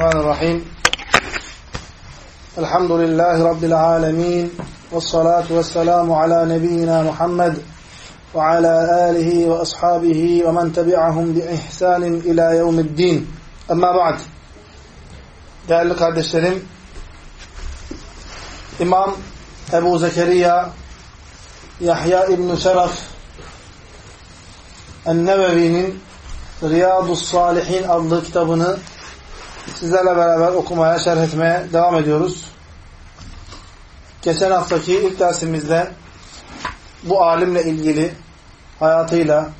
الرحمن الرحيم. الحمد لله رب العالمين والصلاة والسلام على نبينا محمد وعلى آله وأصحابه ومن تبعهم بإحسان إلى يوم الدين. أما بعد Değerli kardeşlerim, İmam Ebu Zekeriya Yahya İbn-i Şeraf En-Nevevi'nin Riyadus Salihin adlı kitabını sizlerle beraber okumaya, şerh etmeye devam ediyoruz. Geçen haftaki ilk dersimizde bu alimle ilgili hayatıyla,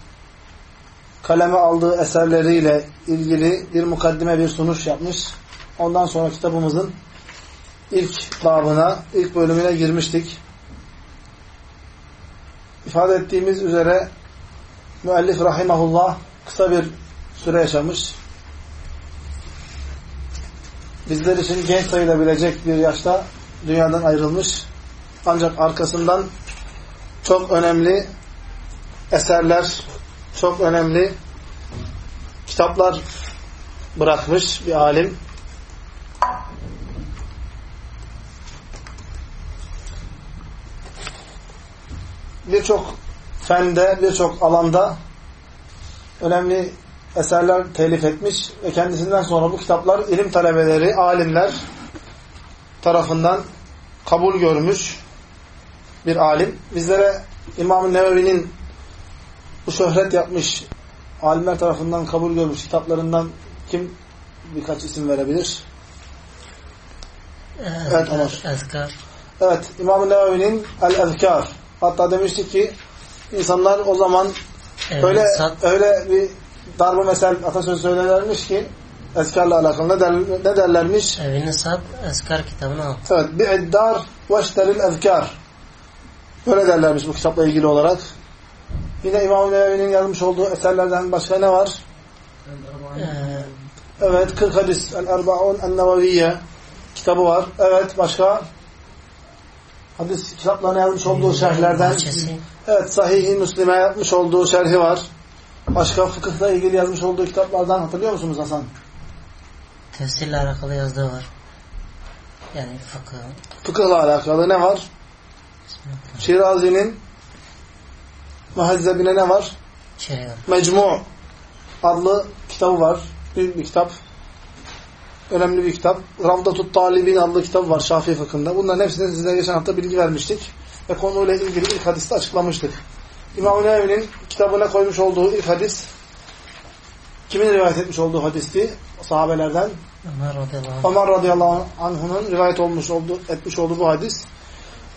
kaleme aldığı eserleriyle ilgili bir mukaddime, bir sunuş yapmış. Ondan sonra kitabımızın ilk babına, ilk bölümüne girmiştik. İfade ettiğimiz üzere müellif rahimahullah kısa bir süre yaşamış. Bizler için genç sayılabilecek bir yaşta dünyadan ayrılmış. Ancak arkasından çok önemli eserler, çok önemli kitaplar bırakmış bir alim. Birçok fende, birçok alanda önemli eserler telif etmiş ve kendisinden sonra bu kitaplar ilim talebeleri, alimler tarafından kabul görmüş bir alim. Bizlere İmam-ı Nevevi'nin bu şöhret yapmış, alimler tarafından kabul görmüş kitaplarından kim birkaç isim verebilir? Evet Ömer. Ezkar. Evet, İmam-ı Nevevi'nin El-Ezkar. Hatta demiştik ki insanlar o zaman Evet, öyle öyle bir darbe mesel atasözü söylerlermiş ki ezkarla alakalı ne, der, ne derlermiş? evini sat, Ezkar kitabını al. Evet, bi'iddar veşteril ezkar. Böyle derlermiş bu kitapla ilgili olarak. Yine İmam-ı Nevevi'nin yazmış olduğu eserlerden başka ne var? Ee, Evet, 40 hadis, El-Erba'un El-Neveviye kitabı var. Evet, başka? Hadis kitaplarına yazmış olduğu şerhlerden. Evet, Sahih-i Müslim'e yapmış olduğu şerhi var. Başka fıkıhla ilgili yazmış olduğu kitaplardan hatırlıyor musunuz Hasan? Tefsirle alakalı yazdığı var. Yani fıkıh. Fıkıhla alakalı ne var? Şirazi'nin Muhazzebine ne var? Şeriat. Mecmu adlı kitabı var. Büyük bir kitap. Önemli bir kitap. Ravdatut Talibin adlı kitap var Şafii fıkhında. Bunların hepsine size geçen hafta bilgi vermiştik. Ve konuyla ilgili ilk hadiste açıklamıştık. İmam-ı Nevevi'nin kitabına koymuş olduğu ilk hadis kimin rivayet etmiş olduğu hadisti? Sahabelerden. Ömer radıyallahu. Ömer radıyallahu anh'ın rivayet olmuş olduğu, etmiş olduğu bu hadis.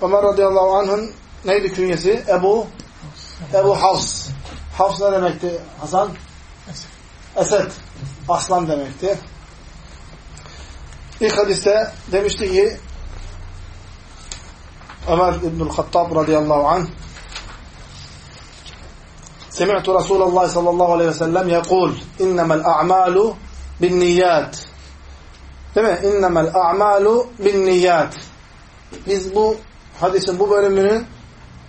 Ömer radıyallahu anh'ın neydi künyesi? Ebu Ebu Havs. Havs ne demekti Hasan? Esed. Aslan demekti. İlk hadiste demişti ki Ömer İbnül Hattab radıyallahu anh سمعت رسول الله صلى الله عليه وسلم يقول إنما الأعمال بالنيات Değil mi? İnnemel a'malu bin niyat. Biz bu hadisin bu bölümünün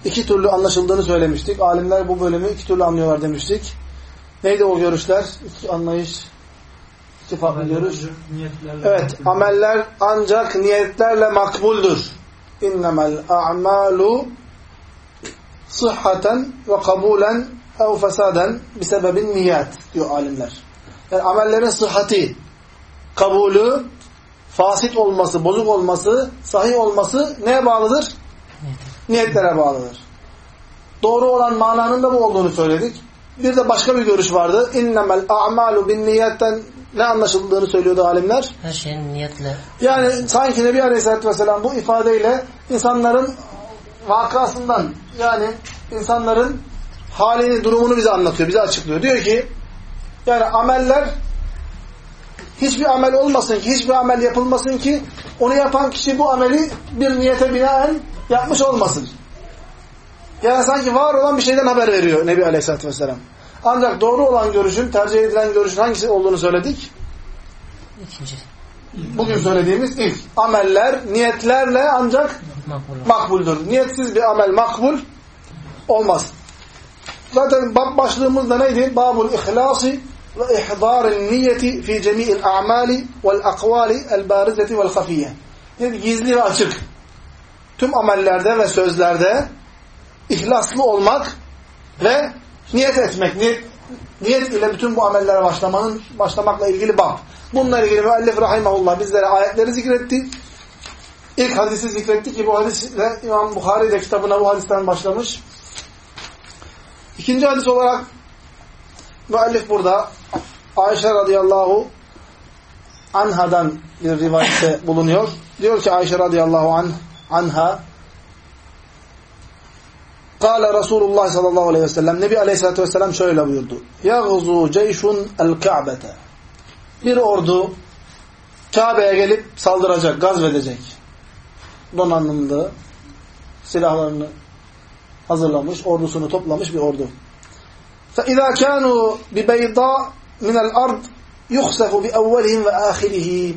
iki türlü anlaşıldığını söylemiştik. Alimler bu bölümü iki türlü anlıyorlar demiştik. Neydi o görüşler? İki anlayış, iki farklı görüş. Evet, ameller ancak niyetlerle makbuldür. İnnemel a'malu sıhhaten ve kabulen ev fesaden bisebebin niyat diyor alimler. Yani amellerin sıhhati, kabulü, fasit olması, bozuk olması, sahih olması neye bağlıdır? Niyetlere bağlıdır. Doğru olan mananın da bu olduğunu söyledik. Bir de başka bir görüş vardı. İnnemel a'malu bin niyetten ne anlaşıldığını söylüyordu alimler. Her şeyin niyetle. Yani sanki Nebi Aleyhisselatü Vesselam bu ifadeyle insanların vakasından yani insanların halini, durumunu bize anlatıyor, bize açıklıyor. Diyor ki yani ameller hiçbir amel olmasın ki, hiçbir amel yapılmasın ki onu yapan kişi bu ameli bir niyete binaen yapmış olmasın. Yani sanki var olan bir şeyden haber veriyor Nebi Aleyhisselatü Vesselam. Ancak doğru olan görüşün, tercih edilen görüşün hangisi olduğunu söyledik? İkinci. Bugün söylediğimiz ilk. Ameller niyetlerle ancak Makbul. makbuldür. Niyetsiz bir amel makbul olmaz. Zaten bab başlığımız da neydi? Babul ihlasi ve ihdarın niyeti fi cemi'il a'mali vel akvali el barizeti vel hafiye. Yani gizli ve açık. Tüm amellerde ve sözlerde ihlaslı olmak ve niyet etmek. Niyet, niyet ile bütün bu amellere başlamanın başlamakla ilgili bab. Bununla ilgili müellif rahimahullah bizlere ayetleri zikretti. İlk hadisi zikretti ki bu hadisle İmam Bukhari de kitabına bu hadisten başlamış. İkinci hadis olarak müellif burada Ayşe radıyallahu anhadan bir rivayette bulunuyor. Diyor ki Ayşe radıyallahu anh, anha Kale Resulullah sallallahu aleyhi ve sellem Nebi aleyhissalatü vesselam şöyle buyurdu. Yağzu ceyşun el ka'bete Bir ordu Kabe'ye gelip saldıracak, gazvedecek. Donanımlı, silahlarını hazırlamış, ordusunu toplamış bir ordu. فَاِذَا كَانُوا بِبَيْضَاء مِنَ الْأَرْضِ يُخْسَفُ بِاَوَّلِهِمْ وَآخِرِهِمْ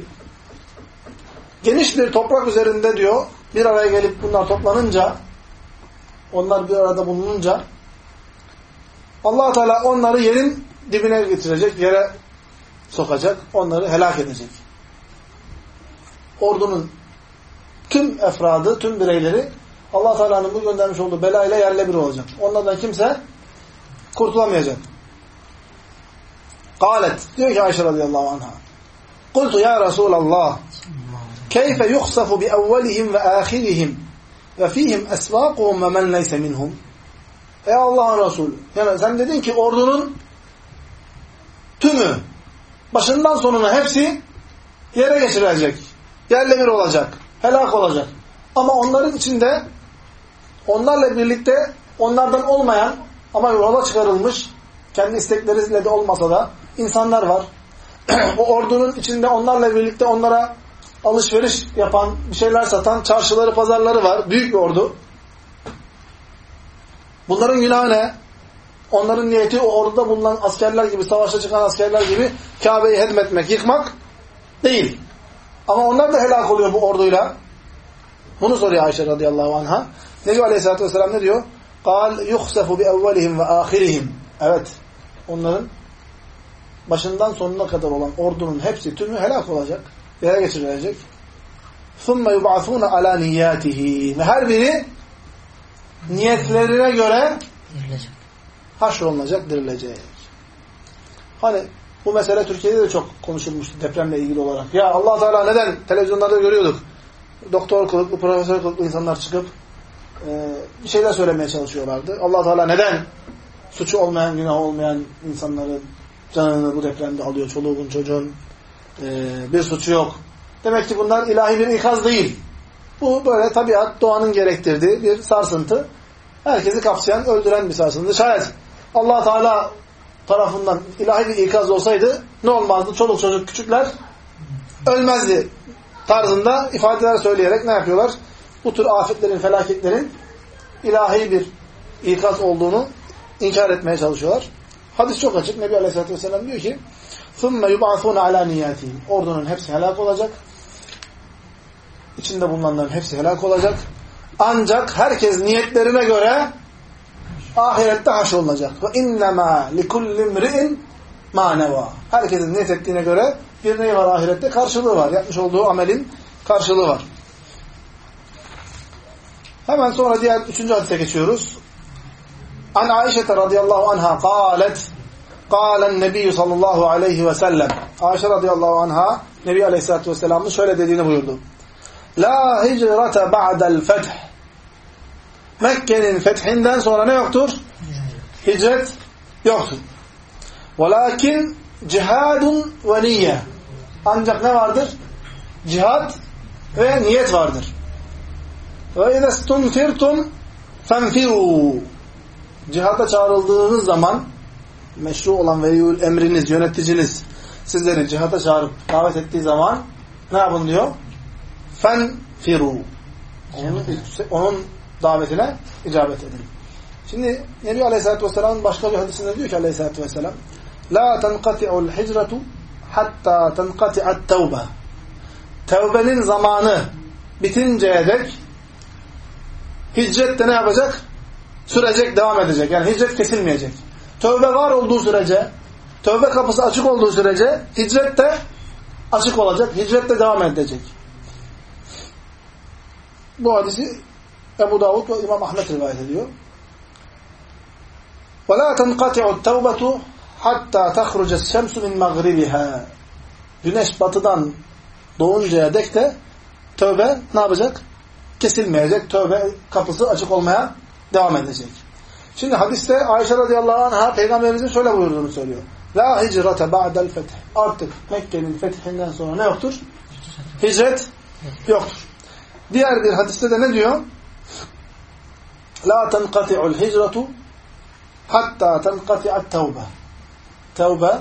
Geniş bir toprak üzerinde diyor, bir araya gelip bunlar toplanınca, onlar bir arada bulununca, allah Teala onları yerin dibine getirecek, yere sokacak, onları helak edecek. Ordunun tüm efradı, tüm bireyleri allah Teala'nın bu göndermiş olduğu belayla yerle bir olacak. Onlardan kimse kurtulamayacak. Kalet, diyor ki Ayşe radıyallahu anha. Kultu ya Resulallah, keyfe yukhsafu bi evvelihim ve ahirihim ve fihim esvakuhum ve men leyse minhum. Ey Allah'ın Resulü, yani sen dedin ki ordunun tümü, başından sonuna hepsi yere geçirilecek. Yerle bir olacak. Helak olacak. Ama onların içinde onlarla birlikte onlardan olmayan ama yola çıkarılmış kendi istekleriyle de olmasa da insanlar var. o ordunun içinde onlarla birlikte onlara alışveriş yapan, bir şeyler satan çarşıları, pazarları var. Büyük bir ordu. Bunların günahı ne? Onların niyeti o orduda bulunan askerler gibi, savaşa çıkan askerler gibi Kabe'yi hedmetmek, yıkmak değil. Ama onlar da helak oluyor bu orduyla. Bunu soruyor Ayşe radıyallahu anha. Nebi Aleyhisselatü Vesselam ne diyor? قال يخسف بأولهم وآخرهم Evet. Onların başından sonuna kadar olan ordunun hepsi tümü helak olacak. Yere geçirilecek. ثُمَّ يُبْعَثُونَ عَلَى نِيَّاتِهِ Ve her biri niyetlerine göre Dirilecek. haşrolunacak, dirilecek. Hani bu mesele Türkiye'de de çok konuşulmuştu depremle ilgili olarak. Ya allah Teala neden televizyonlarda görüyorduk. Doktor kılıklı, profesör kılıklı insanlar çıkıp e, bir şeyler söylemeye çalışıyorlardı. allah Teala neden suçu olmayan, günah olmayan insanların canını bu depremde alıyor, çoluğun, çocuğun e, bir suçu yok. Demek ki bunlar ilahi bir ikaz değil. Bu böyle tabiat, doğanın gerektirdiği bir sarsıntı. Herkesi kapsayan, öldüren bir sarsıntı. Şayet allah Teala tarafından ilahi bir ikaz olsaydı ne olmazdı? Çoluk çocuk küçükler ölmezdi tarzında ifadeler söyleyerek ne yapıyorlar? Bu tür afetlerin, felaketlerin ilahi bir ikaz olduğunu inkar etmeye çalışıyorlar. Hadis çok açık. Nebi Aleyhisselatü Vesselam diyor ki ثُمَّ يُبْعَثُونَ عَلَى نِيَاتِهِمْ Ordunun hepsi helak olacak. İçinde bulunanların hepsi helak olacak. Ancak herkes niyetlerine göre ahirette haşrolunacak. Ve innema likulli imri'in ma neva. Herkesin niyet ettiğine göre bir neyi var ahirette? Karşılığı var. Yapmış olduğu amelin karşılığı var. Hemen sonra diğer üçüncü hadise geçiyoruz. An Aişe radıyallahu anha qalet Kâlen Nebi sallallahu aleyhi ve sellem Ayşe radıyallahu anha Nebi aleyhissalatü vesselamın şöyle dediğini buyurdu. La hicrete ba'del feth Mekke'nin fethinden sonra ne yoktur? Hicret yoktur. Velakin cihadun ve niyye. Ancak ne vardır? Cihad ve niyet vardır. İdhe stunfirtum fenfiru. Cihada çağrıldığınız zaman meşru olan veliyül emriniz, yöneticiniz sizleri cihada çağırıp davet ettiği zaman ne yapın diyor? Fenfiru. Onun, onun davetine icabet edin. Şimdi Nebi Aleyhisselatü Vesselam'ın başka bir hadisinde diyor ki Aleyhisselatü Vesselam La tenkati'ul hicretu hatta tenkati'at tevbe Tevbenin zamanı bitinceye dek hicret de ne yapacak? Sürecek, devam edecek. Yani hicret kesilmeyecek. Tövbe var olduğu sürece, Tövbe kapısı açık olduğu sürece hicret de açık olacak. Hicret de devam edecek. Bu hadisi Ebu Davud ve İmam Ahmet rivayet ediyor. وَلَا تَنْقَطِعُ التَّوْبَةُ hatta تَخْرُجَ الشَّمْسُ مِنْ مَغْرِبِهَا Güneş batıdan doğuncaya dek de tövbe ne yapacak? Kesilmeyecek. Tövbe kapısı açık olmaya devam edecek. Şimdi hadiste Ayşe radıyallahu anh'a peygamberimizin şöyle buyurduğunu söylüyor. La hicrate ba'del feth. Artık Mekke'nin fethinden sonra ne yoktur? Hicret yoktur. Diğer bir hadiste de ne diyor? La tenqati'ul hicretu hatta tenqati'at tevbe. Tevbe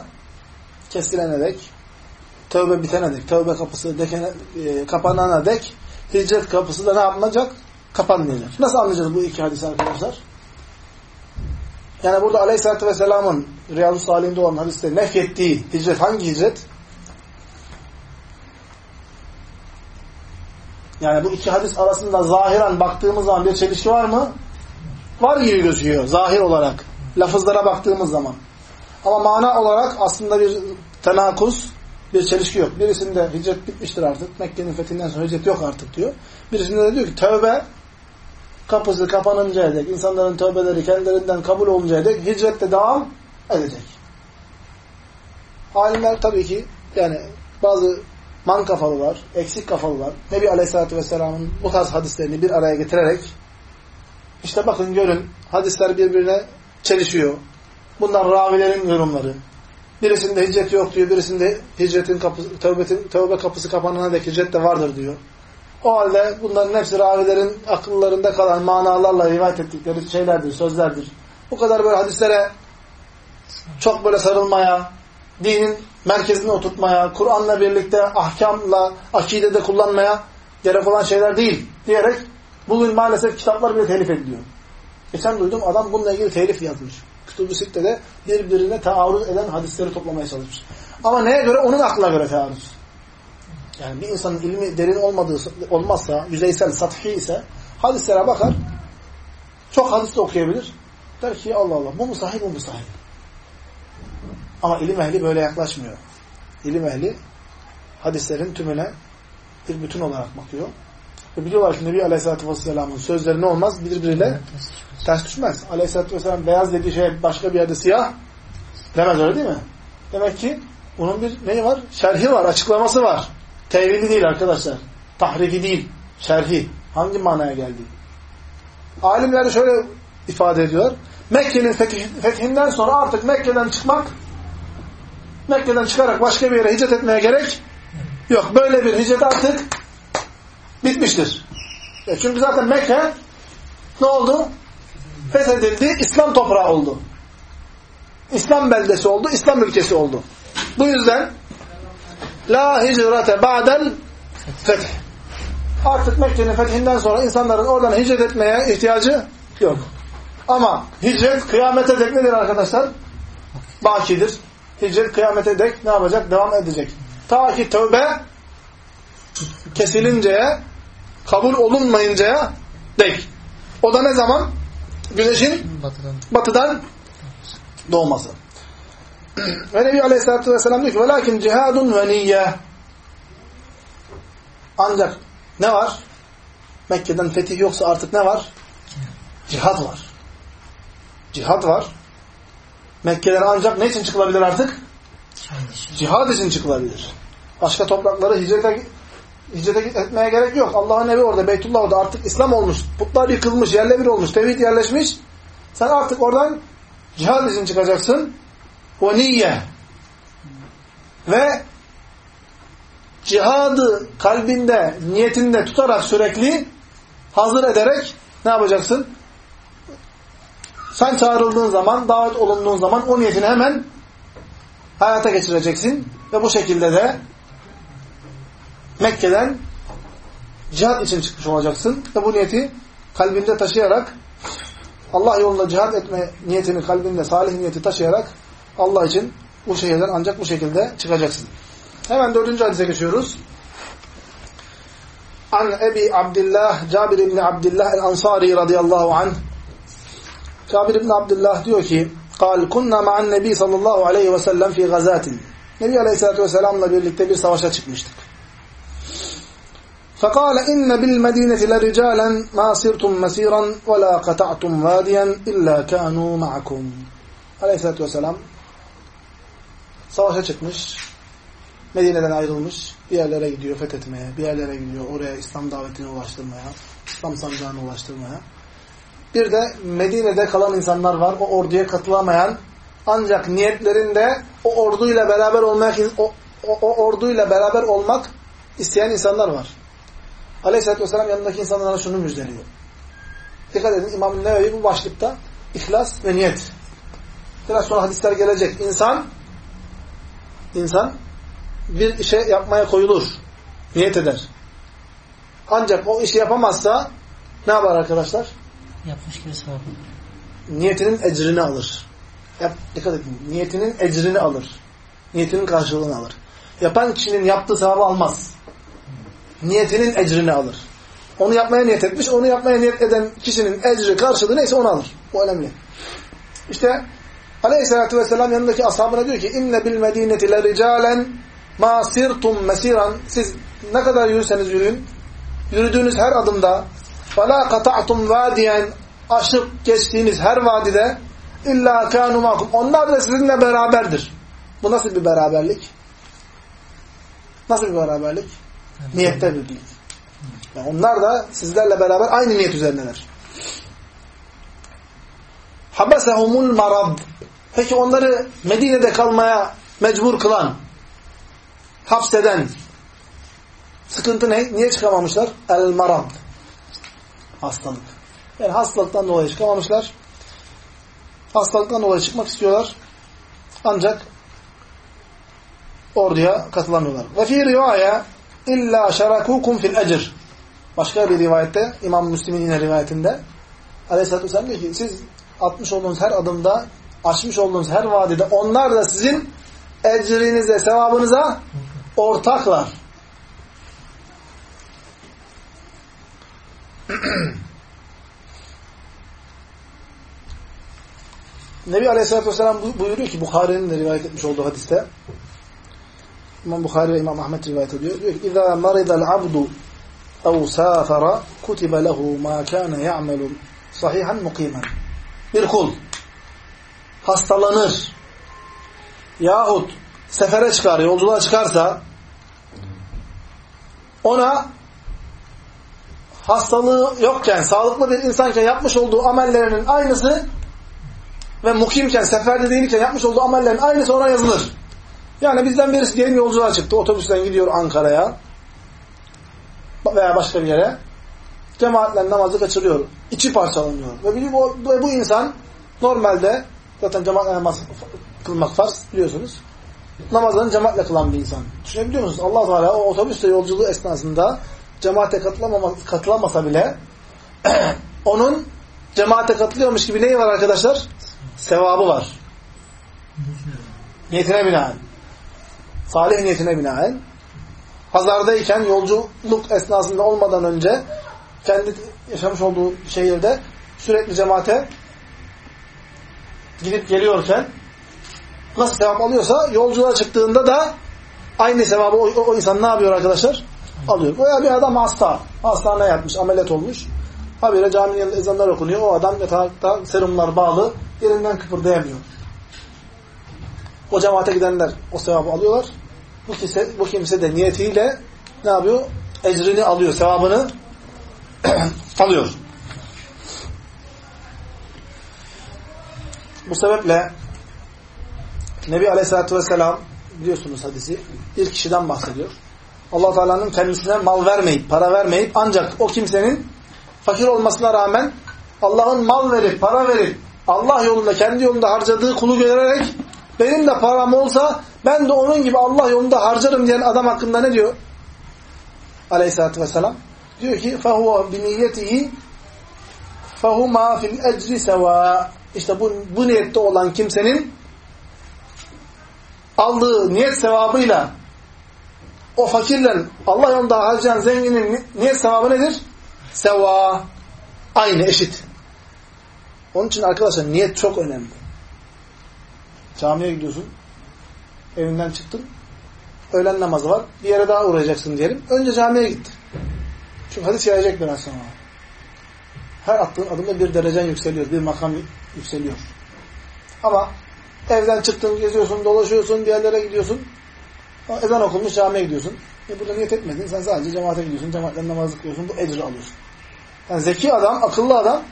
kesilene dek, tövbe bitene dek, tövbe kapısı dekene, e, kapanana dek hicret kapısı da ne yapmayacak? Kapanmayacak. Nasıl anlayacağız bu iki hadisi arkadaşlar? Yani burada Aleyhisselatü Vesselam'ın Riyadu Salih'inde olan hadiste nefyettiği hicret hangi hicret? Yani bu iki hadis arasında zahiren baktığımız zaman bir çelişki var mı? Var gibi gözüküyor zahir olarak. Lafızlara baktığımız zaman. Ama mana olarak aslında bir tenakuz, bir çelişki yok. Birisinde hicret bitmiştir artık. Mekke'nin fethinden sonra hicret yok artık diyor. Birisinde de diyor ki tövbe kapısı kapanıncaya dek, insanların tövbeleri kendilerinden kabul oluncaya dek hicrette devam edecek. Alimler tabii ki yani bazı man kafalılar, eksik kafalılar Nebi Aleyhisselatü Vesselam'ın bu tarz hadislerini bir araya getirerek işte bakın görün hadisler birbirine çelişiyor. Bunlar ravilerin yorumları. Birisinde hicret yok diyor, birisinde hicretin kapısı, tövbetin, tövbe kapısı kapanana dek hicret de vardır diyor. O halde bunların hepsi ravilerin akıllarında kalan manalarla rivayet ettikleri şeylerdir, sözlerdir. Bu kadar böyle hadislere çok böyle sarılmaya, dinin merkezine oturtmaya, Kur'an'la birlikte ahkamla, akidede kullanmaya gerek olan şeyler değil diyerek bugün maalesef kitaplar bile telif ediliyor. Geçen duydum adam bununla ilgili telif yazmış. Kütüb-ü Sitte'de birbirine taarruz eden hadisleri toplamaya çalışmış. Ama neye göre? Onun aklına göre taarruz. Yani bir insanın ilmi derin olmadığı olmazsa, yüzeysel, sathi ise hadislere bakar, çok hadis de okuyabilir. Der ki Allah Allah bu mu sahih bu mu sahih? Ama ilim ehli böyle yaklaşmıyor. İlim ehli hadislerin tümüne bir bütün olarak bakıyor. Ve biliyorlar ki Nebi Aleyhisselatü Vesselam'ın sözleri ne olmaz? Birbiriyle ters düşmez. Aleyhisselatü Vesselam beyaz dediği şey başka bir yerde siyah demez öyle değil mi? Demek ki bunun bir neyi var? Şerhi var, açıklaması var. Tevili değil arkadaşlar. Tahrifi değil. Şerhi. Hangi manaya geldi? Alimler şöyle ifade ediyor. Mekke'nin fethinden sonra artık Mekke'den çıkmak Mekke'den çıkarak başka bir yere hicret etmeye gerek yok. Böyle bir hicret artık bitmiştir. E çünkü zaten Mekke ne oldu? Fethedildi. İslam toprağı oldu. İslam beldesi oldu. İslam ülkesi oldu. Bu yüzden La hicrete ba'del feth. Artık Mekke'nin fethinden sonra insanların oradan hicret etmeye ihtiyacı yok. Ama hicret kıyamete dek nedir arkadaşlar? Bakidir. Hicret kıyamete dek ne yapacak? Devam edecek. Ta ki tövbe kesilinceye, kabul olunmayıncaya dek. O da ne zaman? Güneşin Batıdan. batıdan doğması. Ve Nebi Aleyhisselatü Vesselam diyor ki وَلَاكِنْ cihadun ve niyye Ancak ne var? Mekke'den fetih yoksa artık ne var? Cihad var. Cihad var. Mekke'den ancak ne için çıkılabilir artık? Cihad için çıkılabilir. Başka toprakları hicrete hicrete etmeye gerek yok. Allah'ın evi orada, Beytullah orada. Artık İslam olmuş. Putlar yıkılmış, yerle bir olmuş. Tevhid yerleşmiş. Sen artık oradan cihad için çıkacaksın. Ve niyye. Ve cihadı kalbinde, niyetinde tutarak sürekli hazır ederek ne yapacaksın? Sen çağrıldığın zaman, davet olunduğun zaman o niyetini hemen hayata geçireceksin. Ve bu şekilde de Mekke'den cihat için çıkmış olacaksın. Ve bu niyeti kalbinde taşıyarak Allah yolunda cihat etme niyetini kalbinde, salih niyeti taşıyarak Allah için bu şehirden ancak bu şekilde çıkacaksın. Hemen dördüncü hadise geçiyoruz. An Ebi Abdillah, Cabir İbni Abdillah el-Ansari radıyallahu anh. Cabir İbni Abdillah diyor ki, قال كنا مع النبي sallallahu aleyhi ve sellem fi gazatin. Nebi Aleyhisselatü Vesselam'la birlikte bir savaşa çıkmıştık. فقال إن بالمدينة لرجالا ما صرتم مسيرا ولا قطعتم واديا إلا كانوا معكم. Aleyhisselatü Vesselam savaşa çıkmış. Medine'den ayrılmış. Bir yerlere gidiyor fethetmeye. Bir yerlere gidiyor oraya İslam davetini ulaştırmaya. İslam sancağını ulaştırmaya. Bir de Medine'de kalan insanlar var. O orduya katılamayan ancak niyetlerinde o orduyla beraber olmak o, o, o orduyla beraber olmak isteyen insanlar var. Aleyhisselatü Vesselam yanındaki insanlara şunu müjdeliyor. Dikkat edin İmam-ı Nevevi bu başlıkta ihlas ve niyet. Biraz sonra hadisler gelecek. İnsan insan bir işe yapmaya koyulur. Niyet eder. Ancak o işi yapamazsa ne yapar arkadaşlar? Yapmış gibi sevap. Niyetinin ecrini alır. Yap, dikkat edin. Niyetinin ecrini alır. Niyetinin karşılığını alır. Yapan kişinin yaptığı sevabı almaz niyetinin ecrini alır. Onu yapmaya niyet etmiş, onu yapmaya niyet eden kişinin ecri karşılığı neyse onu alır. O önemli. İşte Aleyhisselatü Vesselam yanındaki ashabına diyor ki inne bil medineti le ricalen ma sirtum mesiran siz ne kadar yürüseniz yürüyün yürüdüğünüz her adımda ve la kata'tum vadiyen aşıp geçtiğiniz her vadide illa kanu makum onlar da sizinle beraberdir. Bu nasıl bir beraberlik? Nasıl bir beraberlik? Niyette birlik. Yani onlar da sizlerle beraber aynı niyet üzerindeler. Habesehumul marad. Peki onları Medine'de kalmaya mecbur kılan, hapseden sıkıntı ne? Niye çıkamamışlar? El marad. Hastalık. Yani hastalıktan dolayı çıkamamışlar. Hastalıktan dolayı çıkmak istiyorlar. Ancak orduya katılamıyorlar. Ve fi rivaya illa şerakukum fil ecr. Başka bir rivayette İmam Müslim'in yine rivayetinde Aleyhisselatü Vesselam diyor ki siz atmış olduğunuz her adımda aşmış olduğunuz her vadide onlar da sizin ecrinize, sevabınıza ortaklar. Nebi Aleyhisselatü Vesselam buyuruyor ki Bukhari'nin de rivayet etmiş olduğu hadiste İmam Bukhari ve İmam Ahmet rivayet ediyor. Diyor ki اِذَا مَرِضَ الْعَبْدُ اَوْ سَافَرَ كُتِبَ لَهُ مَا كَانَ يَعْمَلُ صَحِيحًا مُقِيمًا Bir kul hastalanır yahut sefere çıkar, yolculuğa çıkarsa ona hastalığı yokken, sağlıklı bir insanken yapmış olduğu amellerinin aynısı ve mukimken, seferde değilken yapmış olduğu amellerin aynısı ona yazılır. Yani bizden birisi diyelim yolculuğa çıktı. Otobüsten gidiyor Ankara'ya veya başka bir yere. Cemaatle namazı kaçırıyor. İçi parçalanıyor. Ve bu, bu insan normalde zaten cemaatle namaz kılmak farz biliyorsunuz. Namazlarını cemaatle kılan bir insan. Düşünebiliyor musunuz? allah Teala o otobüste yolculuğu esnasında cemaate katılamasa bile onun cemaate katılıyormuş gibi neyi var arkadaşlar? Sevabı var. Niyetine binaen. Salih niyetine binaen. Pazardayken yolculuk esnasında olmadan önce kendi yaşamış olduğu şehirde sürekli cemaate gidip geliyorken nasıl sevap alıyorsa yolculuğa çıktığında da aynı sevabı o, o insan ne yapıyor arkadaşlar? Alıyor. Veya bir adam hasta. Hastane yapmış, ameliyat olmuş. Habire caminin ezanlar okunuyor. O adam yatakta serumlar bağlı. Yerinden kıpırdayamıyor. O cemaate gidenler o sevabı alıyorlar. Bu kimse, bu kimse de niyetiyle ne yapıyor? Ecrini alıyor, sevabını alıyor. Bu sebeple Nebi Aleyhisselatü Vesselam biliyorsunuz hadisi bir kişiden bahsediyor. allah Teala'nın kendisine mal vermeyip, para vermeyip ancak o kimsenin fakir olmasına rağmen Allah'ın mal verip, para verip Allah yolunda, kendi yolunda harcadığı kulu görerek benim de param olsa ben de onun gibi Allah yolunda harcarım diyen adam hakkında ne diyor? Aleyhisselatü Vesselam. Diyor ki فَهُوَ بِنِيَّتِهِ فَهُمَا فِي الْاَجْرِ سَوَى İşte bu, bu niyette olan kimsenin aldığı niyet sevabıyla o fakirle Allah yolunda harcayan zenginin niyet sevabı nedir? Seva. Aynı, eşit. Onun için arkadaşlar niyet çok önemli. Camiye gidiyorsun. Evinden çıktın. Öğlen namazı var. Bir yere daha uğrayacaksın diyelim. Önce camiye git. Çünkü hadis yayacak biraz sonra. Her attığın adımda bir derecen yükseliyor. Bir makam yükseliyor. Ama evden çıktın, geziyorsun, dolaşıyorsun, bir yerlere gidiyorsun. Ezan okunmuş camiye gidiyorsun. E burada niyet etmedin. Sen sadece cemaate gidiyorsun. Cemaatten namaz kılıyorsun. Bu ecri alıyorsun. Yani zeki adam, akıllı adam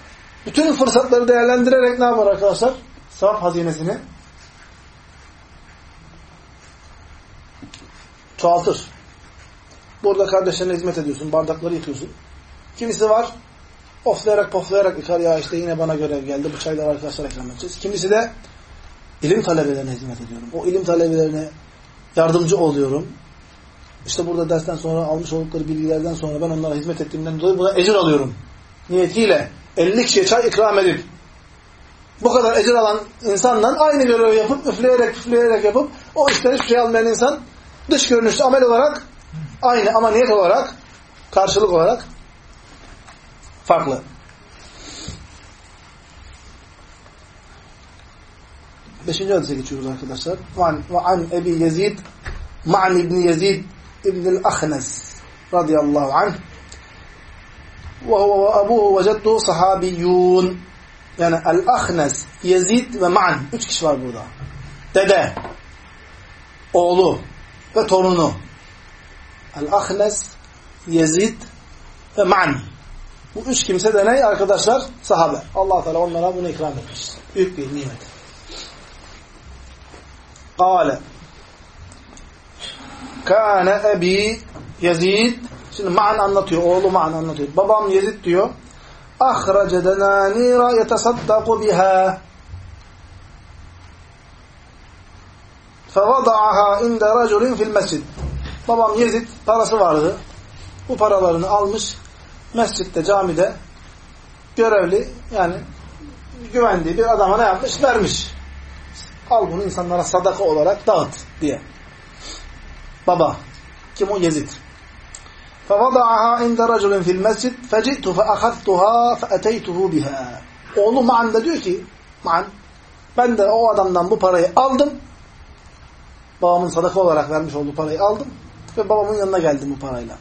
bütün fırsatları değerlendirerek ne yapar arkadaşlar? Sevap hazinesini çoğaltır. Burada kardeşlerine hizmet ediyorsun. Bardakları yıkıyorsun. Kimisi var oflayarak poflayarak yıkar. Ya işte yine bana görev geldi. Bu çayları arkadaşlar ikram edeceğiz. Kimisi de ilim talebelerine hizmet ediyorum. O ilim talebelerine yardımcı oluyorum. İşte burada dersten sonra almış oldukları bilgilerden sonra ben onlara hizmet ettiğimden dolayı buna ecir alıyorum. Niyetiyle 50 kişiye çay ikram edip bu kadar ecir alan insanla aynı görevi yapıp üfleyerek üfleyerek yapıp o işten hiçbir şey almayan insan dış görünüşte amel olarak aynı ama niyet olarak karşılık olarak farklı. Beşinci hadise geçiyoruz arkadaşlar. Ve an Ebi Yezid Ma'an İbni Yezid İbni Akhnes radıyallahu anh abuhu ve cedduhu sahabiyyun yani El-Akhnes, Yezid ve Ma'an. Üç kişi var burada. Dede, oğlu ve torunu. El-Akhnes, Yezid ve Ma'an. Bu üç kimse de ne arkadaşlar? Sahabe. allah Teala onlara bunu ikram etmiş. Büyük bir nimet. Kale Kâne ebi Yezid Şimdi Ma'an anlatıyor. Oğlu Ma'an anlatıyor. Babam Yezid diyor. Ahrace denanira yetesaddaku biha fevada'aha inde raculin fil mescid. Babam Yezid parası vardı. Bu paralarını almış mescitte, camide görevli yani güvendiği bir adama ne yapmış? Vermiş. Al bunu insanlara sadaka olarak dağıt diye. Baba. Kim o? Yezid. فَوَضَعَهَا عِنْدَ رَجُلٍ فِي الْمَسْجِدِ فَجِئْتُ فَأَخَذْتُهَا فَأَتَيْتُهُ بِهَا Oğlu Ma'an da diyor ki Ma'an ben de o adamdan bu parayı aldım. Babamın sadaka olarak vermiş olduğu parayı aldım. Ve babamın yanına geldim bu parayla.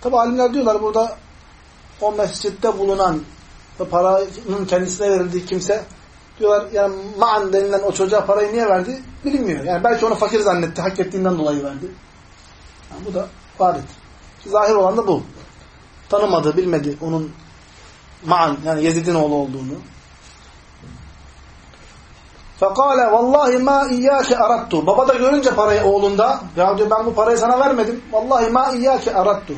Tabi alimler diyorlar burada o mescitte bulunan ve paranın kendisine verildiği kimse diyorlar yani Ma'an denilen o çocuğa parayı niye verdi bilinmiyor. Yani belki onu fakir zannetti. Hak ettiğinden dolayı verdi. Yani bu da varit. Zahir olan da bu. Tanımadı, bilmedi onun Ma'an yani Yezid'in oğlu olduğunu. Fekale vallahi ma iyyake arattu. Baba da görünce parayı oğlunda ya diyor ben bu parayı sana vermedim. Vallahi ma iyyake arattu.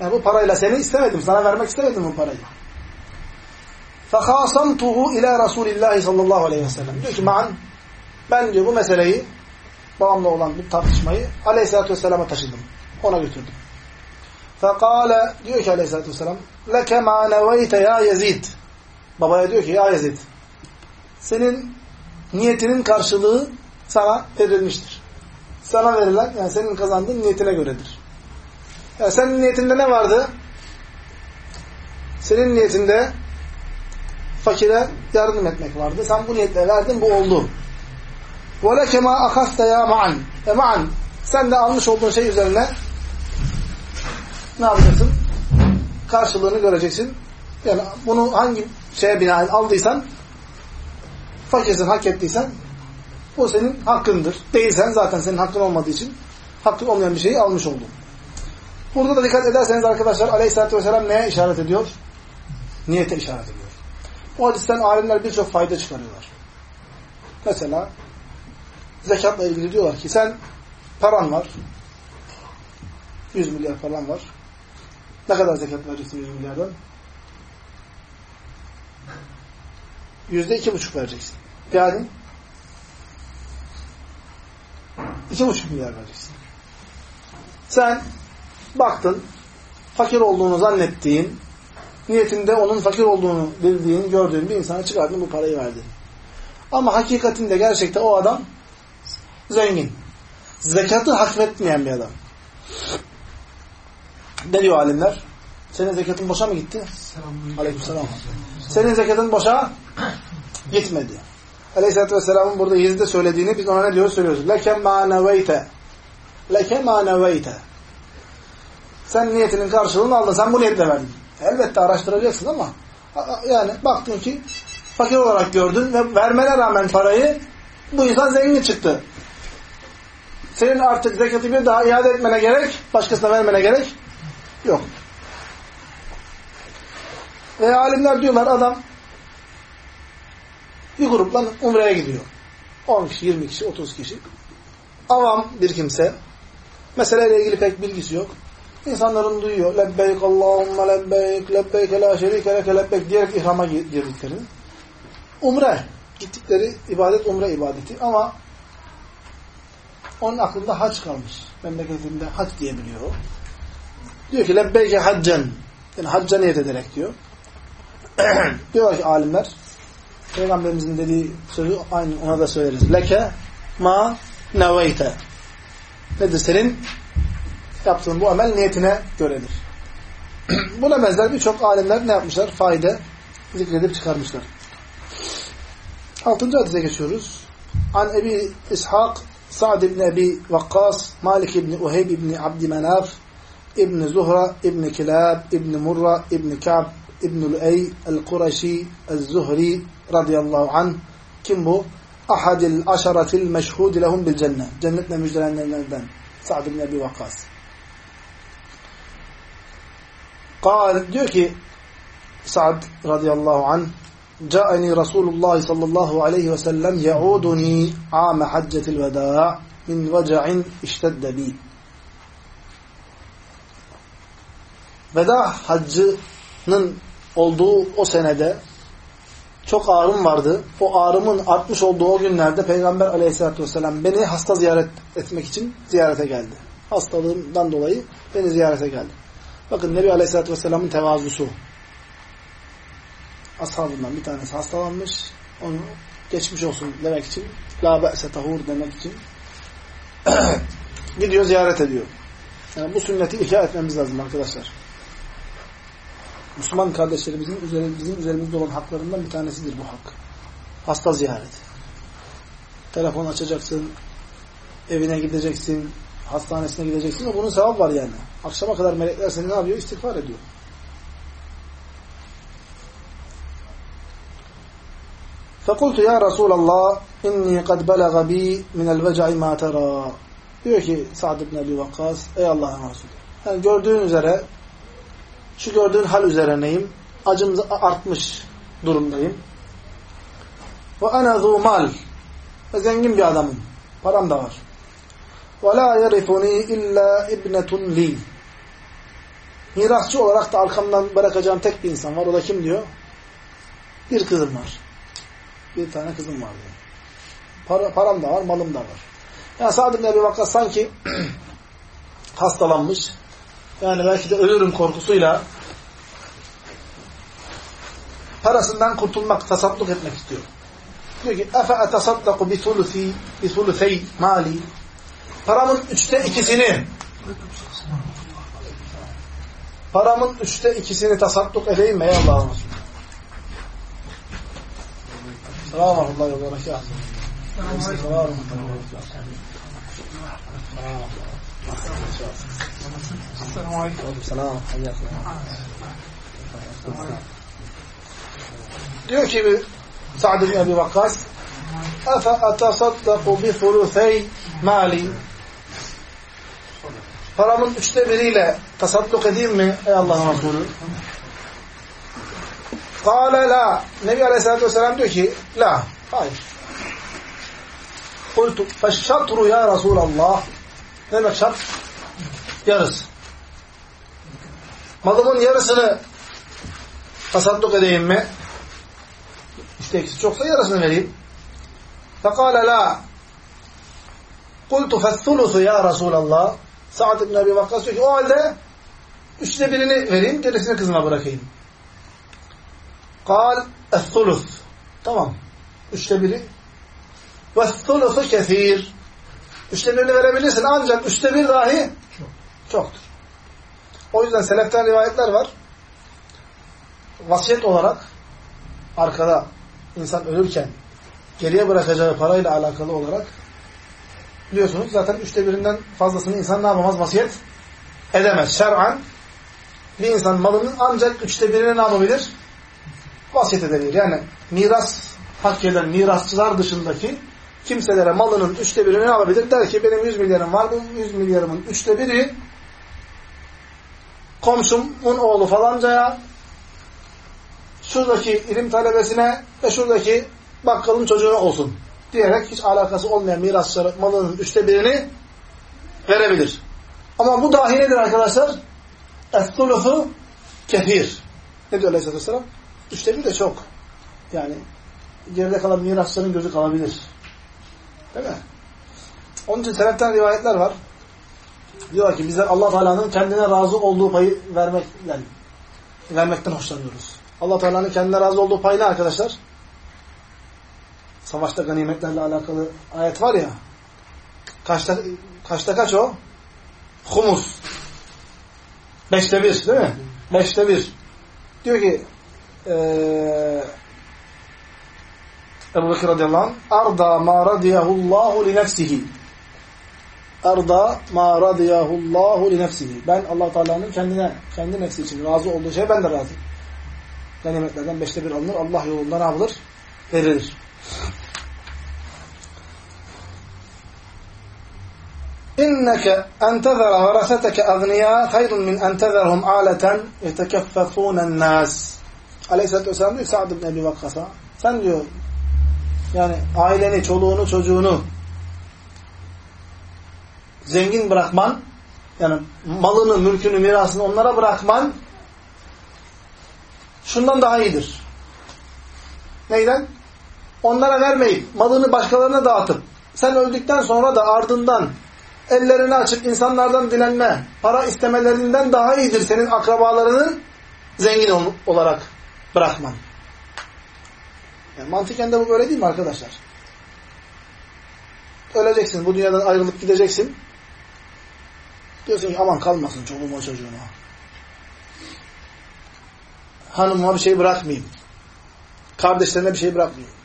Yani bu parayla seni istemedim. Sana vermek istemedim bu parayı. Fekhasamtuhu ila Resulillahi sallallahu aleyhi ve sellem. Diyor ki Ma'an ben diyor bu meseleyi babamla olan bir tartışmayı aleyhissalatü vesselama taşıdım. Ona götürdüm. Fekale diyor ki aleyhissalatü vesselam leke ma neveyte ya Yezid. Babaya diyor ki ya Yezid senin niyetinin karşılığı sana verilmiştir. Sana verilen yani senin kazandığın niyetine göredir. Yani senin niyetinde ne vardı? Senin niyetinde fakire yardım etmek vardı. Sen bu niyetle verdin, bu oldu. وَلَكَ مَا أَخَفْتَ يَا مَعَنْ E ma'an, sen de almış olduğun şey üzerine ne yapacaksın? Karşılığını göreceksin. Yani bunu hangi şeye binaen aldıysan fakirsin, hak ettiysen bu senin hakkındır. Değilsen zaten senin hakkın olmadığı için hakkın olmayan bir şeyi almış oldun. Burada da dikkat ederseniz arkadaşlar aleyhissalatü vesselam neye işaret ediyor? Niyete işaret ediyor. Bu hadisten alimler birçok fayda çıkarıyorlar. Mesela zekatla ilgili diyorlar ki sen paran var 100 milyar falan var. Ne kadar zekat vereceksin 100 milyardan? Yüzde iki buçuk vereceksin. Yani iki buçuk milyar vereceksin. Sen baktın, fakir olduğunu zannettiğin, niyetinde onun fakir olduğunu bildiğin, gördüğün bir insana çıkardın bu parayı verdin. Ama hakikatinde gerçekten o adam zengin. Zekatı hak etmeyen bir adam. Ne diyor alimler? Senin zekatın boşa mı gitti? Aleykümselam. Senin zekatın boşa gitmedi. Aleyhisselatü Vesselam'ın burada Yezid'e söylediğini biz ona ne diyoruz söylüyoruz. Leke ma neveyte. Leke ma neveyte. Sen niyetinin karşılığını aldın. Sen bu niyetle verdin. Elbette araştıracaksın ama yani baktın ki fakir olarak gördün ve vermene rağmen parayı bu insan zengin çıktı. Senin artık zekatı bir daha iade etmene gerek, başkasına vermene gerek yok. Ve alimler diyorlar adam bir grupla umreye gidiyor. 10 kişi, 20 kişi, 30 kişi. Avam bir kimse. Meseleyle ilgili pek bilgisi yok. İnsanların duyuyor. Lebbeyk Allahümme lebbeyk, lebbeyk la şerike leke lebbeyk diyerek ihrama girdiklerini. Umre. Gittikleri ibadet umre ibadeti. Ama onun aklında hac kalmış. Memleketinde hac diyebiliyor. Diyor ki lebbeyke haccen. Yani hacca niyet ederek diyor. diyor ki alimler Peygamberimizin dediği sözü aynı ona da söyleriz. Leke ma neveyte. Nedir senin yaptığın bu amel niyetine göredir. Buna benzer birçok alimler ne yapmışlar? Faide zikredip çıkarmışlar. Altıncı hadise geçiyoruz. An Ebi İshak Sa'd ibn Ebi Vakkas Malik ibn Uheyb ibn Abdi Menaf ibn Zuhra ibn Kilab ibn Murra ibn Ka'b ibn Lu'ey el-Kureşi el-Zuhri radıyallahu anh kim bu? Ahadil aşaratil meşhudi lehum bil cennet. Cennetle müjdelenenlerden. Sa'd bin Ebi Vakkas. Kal, diyor ki Sa'd radıyallahu anh Câeni Resulullah sallallahu aleyhi ve sellem ye'uduni âme haccetil veda' min veca'in iştedde bi. Veda haccının olduğu o senede çok ağrım vardı. O ağrımın artmış olduğu o günlerde Peygamber aleyhissalatü vesselam beni hasta ziyaret etmek için ziyarete geldi. Hastalığımdan dolayı beni ziyarete geldi. Bakın Nebi Aleyhisselatü Vesselam'ın tevazusu. Ashabından bir tanesi hastalanmış. Onu geçmiş olsun demek için la be'se tahur demek için gidiyor ziyaret ediyor. Yani bu sünneti ihya etmemiz lazım arkadaşlar. Müslüman kardeşlerimizin üzeri, bizim üzerimizde olan haklarından bir tanesidir bu hak. Hasta ziyareti. Telefon açacaksın, evine gideceksin, hastanesine gideceksin ve bunun sevabı var yani. Akşama kadar melekler seni ne yapıyor? İstiğfar ediyor. فَقُلْتُ يَا رَسُولَ اللّٰهِ اِنِّي قَدْ بَلَغَ بِي مِنَ الْوَجَعِ مَا تَرَى Diyor ki Sa'd ibn Ebi Vakkas, ey Allah'ın Resulü. Yani gördüğün üzere, şu gördüğün hal üzerineyim. Acım artmış durumdayım. Ve ana zumal. Ve zengin bir adamım. Param da var. Ve la yerifuni illa ibnetun li. Mirasçı olarak da arkamdan bırakacağım tek bir insan var. O da kim diyor? Bir kızım var. Bir tane kızım var diyor. Para, param da var, malım da var. Yani Sa'd ibn Ebi Vakkas sanki hastalanmış yani belki de ölürüm korkusuyla parasından kurtulmak, tasadduk etmek istiyor. Diyor ki thuluthi bi thuluthey mali paramın üçte ikisini paramın üçte ikisini tasadduk edeyim mi ey Allah'ın Resulü? Selamun Aleyküm ve Berekatuhu. Aleyküm Selamun Aleyküm. Selam. Diyor ki Sa'd bin Ebi Vakkas Efe etasaddaku bi thuluthey mali paramın üçte biriyle tasadduk edeyim mi ey Allah'ın Resulü? Kale la. Nebi Aleyhisselatü Vesselam diyor ki la. Hayır. Kultu feşşatru ya Resulallah. Ne şart? Yarısı. Malımın yarısını tasadduk edeyim mi? İşte ikisi çoksa yarısını vereyim. Fekale la. Kultu fethulusu ya Resulallah. Sa'd ibn Abi Vakkas diyor ki o halde üçte birini vereyim, gerisini kızıma bırakayım. Kal es-sulus. Tamam. Üçte biri. Ve-sulusu kesir. Üçte verebilirsin ancak üçte bir dahi çoktur. O yüzden seleften rivayetler var. Vasiyet olarak arkada insan ölürken geriye bırakacağı parayla alakalı olarak biliyorsunuz zaten üçte birinden fazlasını insan ne yapamaz? Vasiyet edemez. Şer'an bir insan malının ancak üçte birini ne yapabilir? Vasiyet edebilir. Yani miras hak eden mirasçılar dışındaki kimselere malının üçte birini ne yapabilir? Der ki benim 100 milyarım var. Bu 100 milyarımın üçte biri komşumun oğlu falancaya şuradaki ilim talebesine ve şuradaki bakkalın çocuğuna olsun diyerek hiç alakası olmayan mirasçılara malının üçte birini verebilir. Ama bu dahi nedir arkadaşlar? Es-sulufu kefir. Ne diyor Aleyhisselatü Vesselam? Üçte bir de çok. Yani geride kalan mirasçıların gözü kalabilir. Değil mi? Onun için sebepten rivayetler var. Diyor ki bizler Allah Teala'nın kendine razı olduğu payı vermekten vermekten hoşlanıyoruz. Allah Teala'nın kendine razı olduğu payı ne arkadaşlar? Savaşta ganimetlerle alakalı ayet var ya. Kaçta kaçta kaç o? Humus. Beşte bir değil mi? Beşte bir. Diyor ki ee, Ebu Bekir radıyallahu anh Arda ma radiyahullahu li nefsihi Arda ma radiyahullahu li nefsihi Ben allah Teala'nın kendine, kendi nefsi için razı olduğu şeye ben de razıyım. Ganimetlerden beşte bir alınır. Allah yolunda ne yapılır? Verilir. İnneke entezera veraseteke agniya hayrun min entezerhum aleten yetekeffefûnen nâs. Aleyhisselatü Vesselam diyor Sa'd ibn Ebi Vakkas'a. Sen diyor yani aileni, çoluğunu, çocuğunu zengin bırakman yani malını, mülkünü, mirasını onlara bırakman şundan daha iyidir. Neyden? Onlara vermeyip, malını başkalarına dağıtıp, sen öldükten sonra da ardından ellerini açıp insanlardan dilenme, para istemelerinden daha iyidir senin akrabalarının zengin olarak bırakman. Yani mantıken de bu böyle değil mi arkadaşlar? Öleceksin, bu dünyadan ayrılıp gideceksin. Diyorsun ki aman kalmasın çoluğuma çocuğuma. Hanımıma bir şey bırakmayayım. Kardeşlerine bir şey bırakmayayım.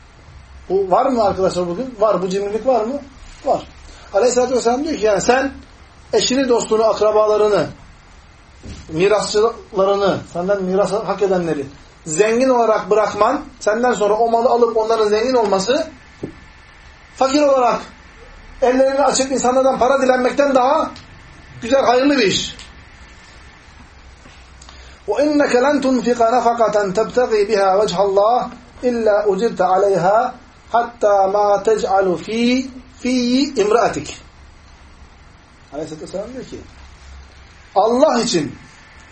Bu var mı arkadaşlar bugün? Var. Bu cimrilik var mı? Var. Aleyhisselatü Vesselam diyor ki yani sen eşini, dostunu, akrabalarını, mirasçılarını, senden miras hak edenleri zengin olarak bırakman, senden sonra o malı alıp onların zengin olması, fakir olarak ellerini açıp insanlardan para dilenmekten daha güzel, hayırlı bir iş. وَاِنَّكَ لَنْ تُنْفِقَ نَفَقَةً تَبْتَغِي بِهَا وَجْهَ اللّٰهِ اِلَّا اُجِرْتَ عَلَيْهَا حَتَّى مَا تَجْعَلُ ف۪ي ف۪ي اِمْرَأَتِكِ Aleyhisselatü Vesselam diyor ki Allah için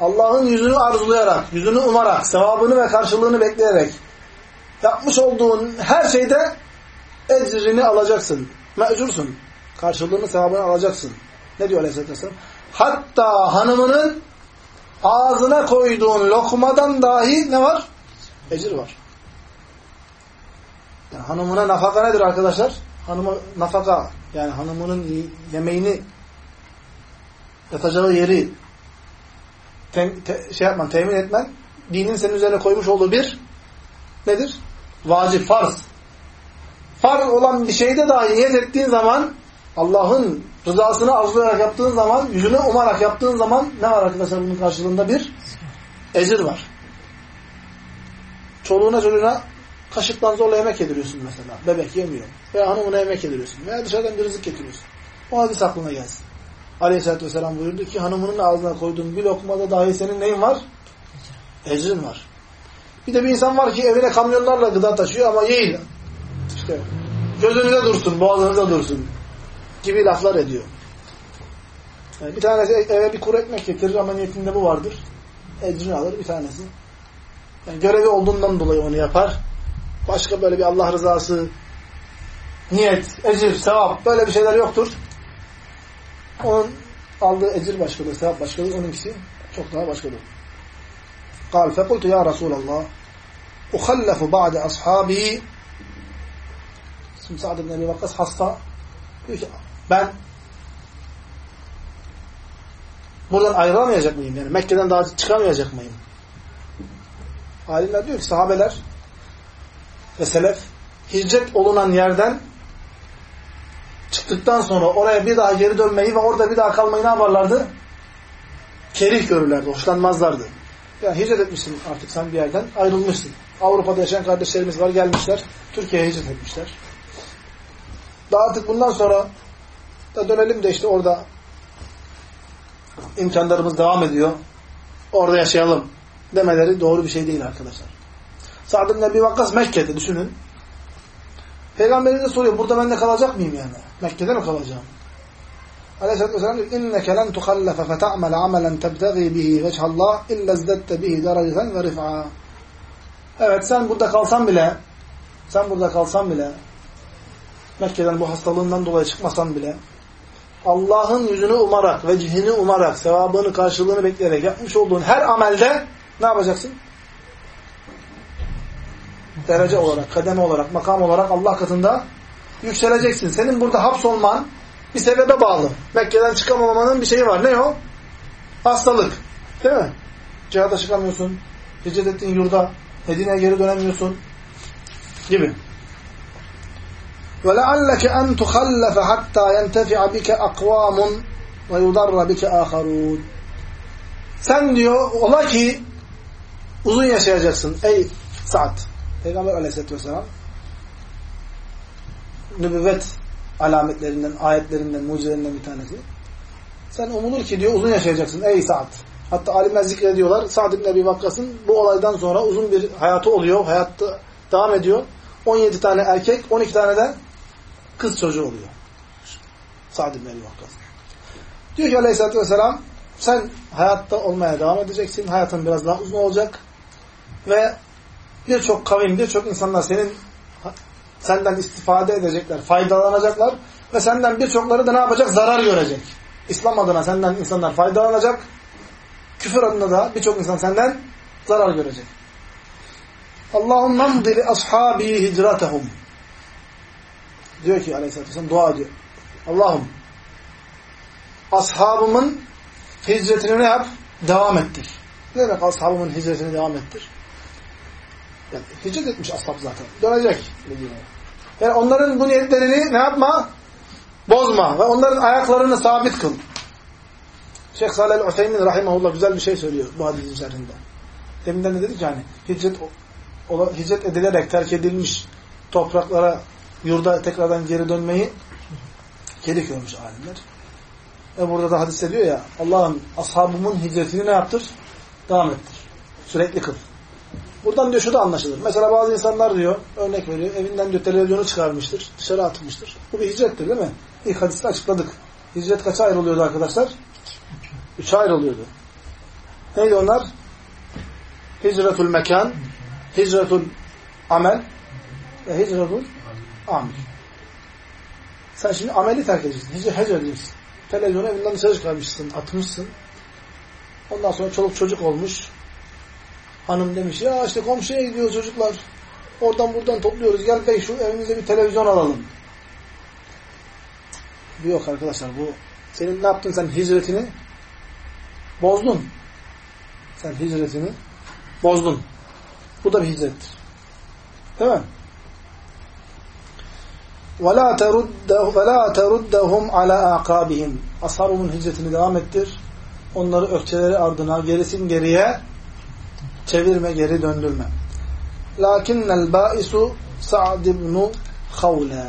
Allah'ın yüzünü arzulayarak, yüzünü umarak, sevabını ve karşılığını bekleyerek yapmış olduğun her şeyde ecrini alacaksın. Mecursun. Karşılığını, sevabını alacaksın. Ne diyor Aleyhisselatü Vesselam? Hatta hanımının ağzına koyduğun lokmadan dahi ne var? Ecir var. Yani hanımına nafaka nedir arkadaşlar? Hanıma nafaka yani hanımının yemeğini yatacağı yeri tem, te, şey yapman, temin etmen dinin senin üzerine koymuş olduğu bir nedir? Vacip, farz. Farz olan bir şeyde dahi niyet ettiğin zaman Allah'ın rızasını arzulayarak yaptığın zaman, yüzünü umarak yaptığın zaman ne var arkadaşlar bunun karşılığında bir ecir var. Çoluğuna çocuğuna kaşıktan zorla yemek yediriyorsun mesela. Bebek yemiyor. Veya hanımına yemek yediriyorsun. Veya dışarıdan bir rızık getiriyorsun. O hadis aklına gelsin. Aleyhisselatü Vesselam buyurdu ki hanımının ağzına koyduğun bir lokmada dahi senin neyin var? Ecrin var. Bir de bir insan var ki evine kamyonlarla gıda taşıyor ama yiyin. İşte gözünüze dursun, boğazınıza dursun gibi laflar ediyor. Yani bir tanesi eve bir kuru ekmek getirir ama niyetinde bu vardır. Ecrini alır bir tanesi. Yani görevi olduğundan dolayı onu yapar. Başka böyle bir Allah rızası, niyet, ecir, sevap böyle bir şeyler yoktur. Onun aldığı ecir başkadır, sevap başkadır. Onunkisi çok daha başkadır. قال فقلت يا رسول الله أخلف بعد أصحابي Şimdi Sa'd ibn Ebi Vakkas hasta. Diyor ki ben buradan ayrılamayacak mıyım? Yani Mekke'den daha çıkamayacak mıyım? Alimler diyor ki sahabeler ve selef hicret olunan yerden çıktıktan sonra oraya bir daha geri dönmeyi ve orada bir daha kalmayı ne yaparlardı? Kerih görürlerdi, hoşlanmazlardı. Yani hicret etmişsin artık sen bir yerden, ayrılmışsın. Avrupa'da yaşayan kardeşlerimiz var, gelmişler. Türkiye'ye hicret etmişler. Daha artık bundan sonra da dönelim de işte orada imkanlarımız devam ediyor. Orada yaşayalım demeleri doğru bir şey değil arkadaşlar. Sa'd ibn Ebi Vakkas Mekke'de düşünün. Peygamberimiz de soruyor. Burada ben de kalacak mıyım yani? Mekke'de mi kalacağım? Aleyhisselatü Vesselam diyor. İnneke len tukallefe fete'mele amelen tebteği bihi veçhallah illezdette bihi dereceten ve rif'a. Evet sen burada kalsan bile sen burada kalsan bile Mekke'den bu hastalığından dolayı çıkmasan bile Allah'ın yüzünü umarak, vecihini umarak, sevabını, karşılığını bekleyerek yapmış olduğun her amelde ne yapacaksın? Derece olarak, kademe olarak, makam olarak Allah katında yükseleceksin. Senin burada hapsolman bir sebebe bağlı. Mekke'den çıkamamanın bir şeyi var. Ne o? Hastalık. Değil mi? Cihada çıkamıyorsun. Hicret ettiğin yurda Medine'ye geri dönemiyorsun. Gibi. وَلَعَلَّكَ أَنْ تُخَلَّفَ حَتَّى يَنْتَفِعَ بِكَ أَقْوَامٌ وَيُضَرَّ بِكَ آخَرُونَ Sen diyor, ola ki uzun yaşayacaksın ey Sa'd. Peygamber aleyhisselatü vesselam nübüvvet alametlerinden, ayetlerinden, mucizelerinden bir tanesi. Sen umulur ki diyor uzun yaşayacaksın ey Sa'd. Hatta alimler zikrediyorlar. Sa'd ibn Ebi Vakkas'ın bu olaydan sonra uzun bir hayatı oluyor. Hayatta devam ediyor. 17 tane erkek, 12 tane de kız çocuğu oluyor. Sa'd ibn Ebi Vakkas. Diyor ki aleyhissalatü vesselam sen hayatta olmaya devam edeceksin. Hayatın biraz daha uzun olacak. Ve birçok kavim, birçok insanlar senin senden istifade edecekler, faydalanacaklar ve senden birçokları da ne yapacak? Zarar görecek. İslam adına senden insanlar faydalanacak. Küfür adına da birçok insan senden zarar görecek. Allah'ın namdi li ashabi hicratahum. Diyor ki aleyhissalatü vesselam dua ediyor. Allah'ım ashabımın hicretini ne yap? Devam ettir. Ne demek ashabımın hicretini devam ettir? Yani hicret etmiş ashab zaten. Dönecek. Yani onların bu niyetlerini ne yapma? Bozma. Ve onların ayaklarını sabit kıl. Şeyh Salih el-Useymin rahimahullah güzel bir şey söylüyor bu hadisin şerhinde. Deminden de dedik yani hicret, hicret edilerek terk edilmiş topraklara, yurda tekrardan geri dönmeyi geri görmüş alimler. Ve burada da hadis ediyor ya Allah'ın ashabımın hicretini ne yaptır? Devam ettir. Sürekli kıl. Buradan diyor şu da anlaşılır. Mesela bazı insanlar diyor, örnek veriyor, evinden diyor televizyonu çıkarmıştır, dışarı atmıştır. Bu bir hicrettir değil mi? İlk hadiste açıkladık. Hicret kaça ayrılıyordu arkadaşlar? Üçe ayrılıyordu. Neydi onlar? Hicretul mekan, hicretul amel ve hicretul amil. Sen şimdi ameli terk edeceksin. Hicret, hicret edeceksin. Televizyonu evinden dışarı çıkarmışsın, atmışsın. Ondan sonra çoluk çocuk olmuş. Hanım demiş ya işte komşuya gidiyor çocuklar. Oradan buradan topluyoruz. Gel bey şu evimize bir televizyon alalım. Bu yok arkadaşlar. Bu senin ne yaptın sen hicretini bozdun. Sen hicretini bozdun. Bu da bir hicrettir. Değil mi? وَلَا تَرُدَّهُمْ عَلَى اَعْقَابِهِمْ Ashabımın hicretini devam ettir. Onları ökçeleri ardına, gerisin geriye çevirme, geri döndürme. Lakinnel baisu Sa'd ibn Havle.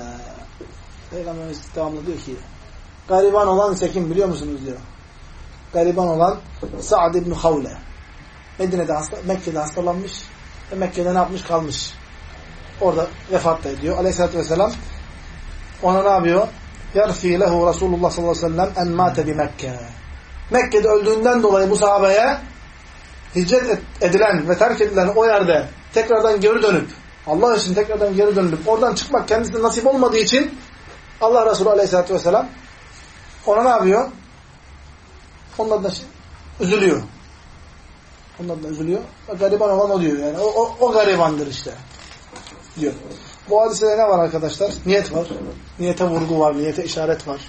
Peygamberimiz devamlı diyor ki gariban olan ise kim biliyor musunuz diyor. Gariban olan Sa'd ibn Havle. Medine'de hasta, Mekke'de hastalanmış ve Mekke'de ne yapmış kalmış. Orada vefat da ediyor. Aleyhisselatü Vesselam ona ne yapıyor? Yerfi lehu Resulullah sallallahu aleyhi ve sellem en mate bi Mekke. Mekke'de öldüğünden dolayı bu sahabeye hicret edilen ve terk edilen o yerde tekrardan geri dönüp Allah için tekrardan geri dönüp oradan çıkmak kendisine nasip olmadığı için Allah Resulü Aleyhisselatü Vesselam ona ne yapıyor? Onlar da üzülüyor. Onlar da üzülüyor. Gariban olan o diyor yani. O, o, o garibandır işte. Diyor. Bu hadisede ne var arkadaşlar? Niyet var. Niyete vurgu var. Niyete işaret var.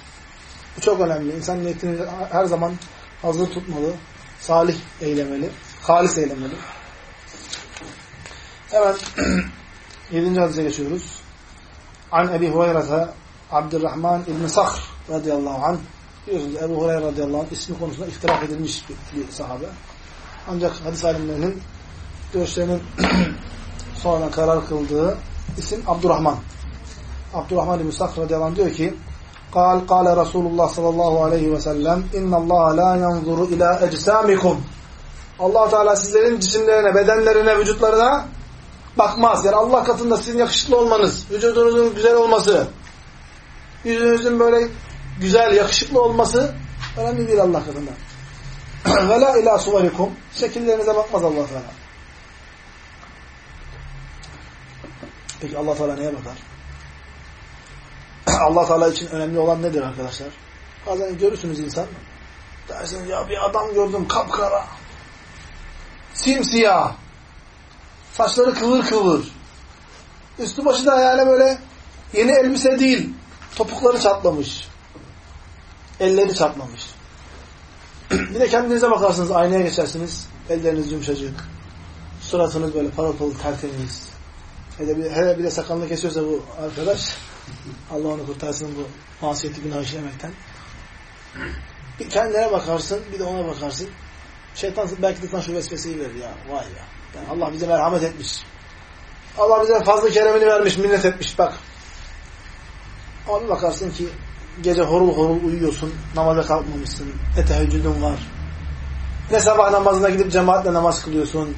Bu çok önemli. İnsan niyetini her zaman hazır tutmalı. Salih eylemeli. Halis eylemeli. Hemen yedinci hadise geçiyoruz. An Ebi Hureyre Abdurrahman İbni Sakhr radıyallahu anh biliyorsunuz Ebu Hureyre radıyallahu anh ismi konusunda ihtilaf edilmiş bir, bir sahabe. Ancak hadis alimlerinin görüşlerinin sonradan karar kıldığı isim Abdurrahman. Abdurrahman İbni Sakhr radıyallahu anh diyor ki قال قال رسول الله صلى الله عليه وسلم إن الله لا ينظر إلى أجسامكم Allah Teala sizlerin cisimlerine, bedenlerine, vücutlarına bakmaz. Yani Allah katında sizin yakışıklı olmanız, vücudunuzun güzel olması, yüzünüzün böyle güzel, yakışıklı olması önemli değil Allah katında. Ve la ila suvarikum. Şekillerinize bakmaz Allah Teala. Peki Allah Teala neye bakar? Allah Teala için önemli olan nedir arkadaşlar? Bazen görürsünüz insan. Dersiniz ya bir adam gördüm kapkara. Simsiyah. Saçları kıvır kıvır. Üstü başı da yani böyle yeni elbise değil. Topukları çatlamış. Elleri çatlamış. bir de kendinize bakarsınız, aynaya geçersiniz. Elleriniz yumuşacık. Suratınız böyle parıl parıl tertemiz. Hele bir, hele bir de sakalını kesiyorsa bu arkadaş Allah onu kurtarsın bu masiyeti günah işlemekten. Bir kendine bakarsın, bir de ona bakarsın. Şeytan belki de sana şu vesveseyi verir ya. Vay ya. Yani Allah bize merhamet etmiş. Allah bize fazla keremini vermiş, minnet etmiş. Bak. Ama bir bakarsın ki gece horul horul uyuyorsun, namaza kalkmamışsın, ne teheccüdün var. Ne sabah namazına gidip cemaatle namaz kılıyorsun.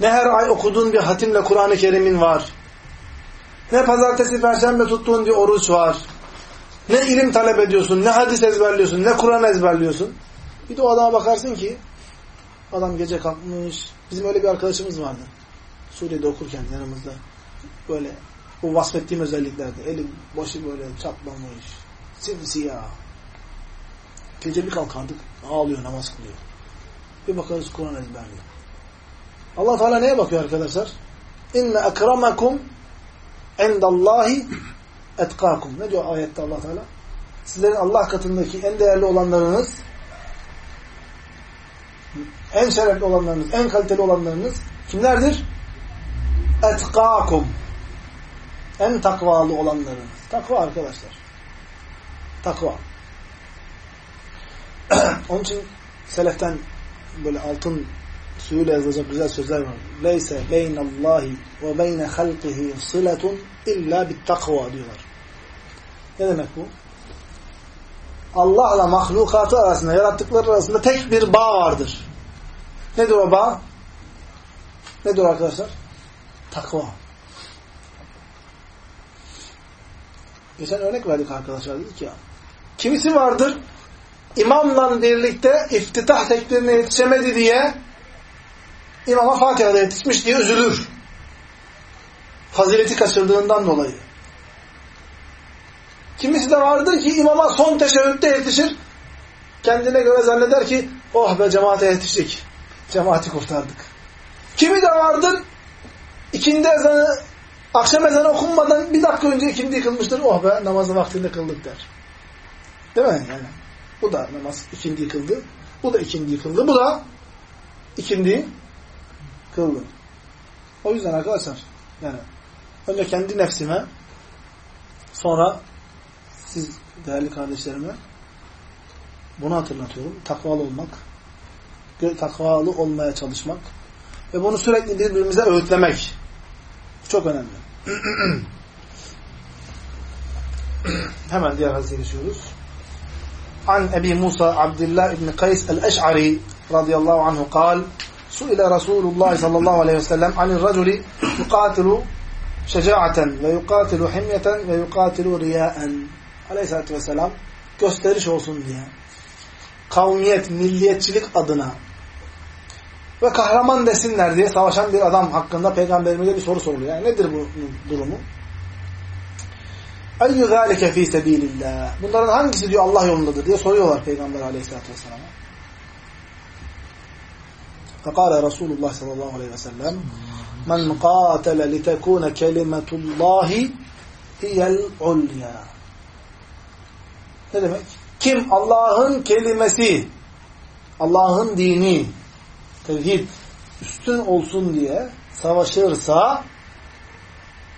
Ne her ay okuduğun bir hatimle Kur'an-ı Kerim'in var. Ne pazartesi, perşembe tuttuğun bir oruç var. Ne ilim talep ediyorsun, ne hadis ezberliyorsun, ne Kur'an ezberliyorsun. Bir de o adama bakarsın ki adam gece kalkmış. Bizim öyle bir arkadaşımız vardı. Suriye'de okurken yanımızda. Böyle o vasfettiğim özelliklerde. Eli başı böyle çatlamış. Simsiyah. Gece bir kalkardık. Ağlıyor, namaz kılıyor. Bir bakarız Kur'an ezberliyor. Allah Teala neye bakıyor arkadaşlar? İnne ekremakum endallahi etkakum. Ne diyor ayette Allah Teala? Sizlerin Allah katındaki en değerli olanlarınız en şerefli olanlarınız, en kaliteli olanlarınız kimlerdir? Etkakum. En takvalı olanlarınız. Takva arkadaşlar. Takva. Onun için seleften böyle altın suyuyla yazılacak güzel sözler var. Leyse beynallahi ve beyne halqihi sıletun illa bit takva diyorlar. Ne demek bu? Allah'la mahlukatı arasında, yarattıkları arasında tek bir bağ vardır. Nedir o bağ? Nedir arkadaşlar? Takva. Geçen örnek verdik arkadaşlar. Dedik ya. Kimisi vardır imamla birlikte iftitah tekbirine yetişemedi diye imama Fatiha'da yetişmiş diye üzülür. Fazileti kaçırdığından dolayı. Kimisi de vardır ki imama son teşebbütte yetişir. Kendine göre zanneder ki oh be cemaate yetiştik. Cemaati kurtardık. Kimi de vardır ikindi ezanı akşam ezanı okunmadan bir dakika önce ikindi kılmıştır. Oh be namazı vaktinde kıldık der. Değil mi? Yani bu da namaz ikindi kıldı. Bu da ikindi kıldı. Bu da ikindi kıldı. O yüzden arkadaşlar yani önce kendi nefsime sonra siz değerli kardeşlerime bunu hatırlatıyorum. Takvalı olmak, takvalı olmaya çalışmak ve bunu sürekli birbirimize öğütlemek. Çok önemli. Hemen diğer hadise geçiyoruz. An Ebi Musa Abdullah ibn Kays el-Eş'ari radıyallahu anhu kal Su'ile Resulullah sallallahu aleyhi ve sellem anil raculi yukatilu şecaaten ve yukatilu himyeten ve yukatilu riyaen aleyhissalatü vesselam gösteriş olsun diye kavmiyet, milliyetçilik adına ve kahraman desinler diye savaşan bir adam hakkında peygamberimize bir soru soruluyor. Yani nedir bu durumu? اَيُّ ذَٰلِكَ ف۪ي سَب۪يلِ اللّٰهِ Bunların hangisi diyor Allah yolundadır diye soruyorlar Peygamber aleyhissalatü vesselam'a. فقال رسول الله صلى الله عليه وسلم من قاتل لتكون كلمة الله هي العليا Ne demek? Kim Allah'ın kelimesi, Allah'ın dini, tevhid üstün olsun diye savaşırsa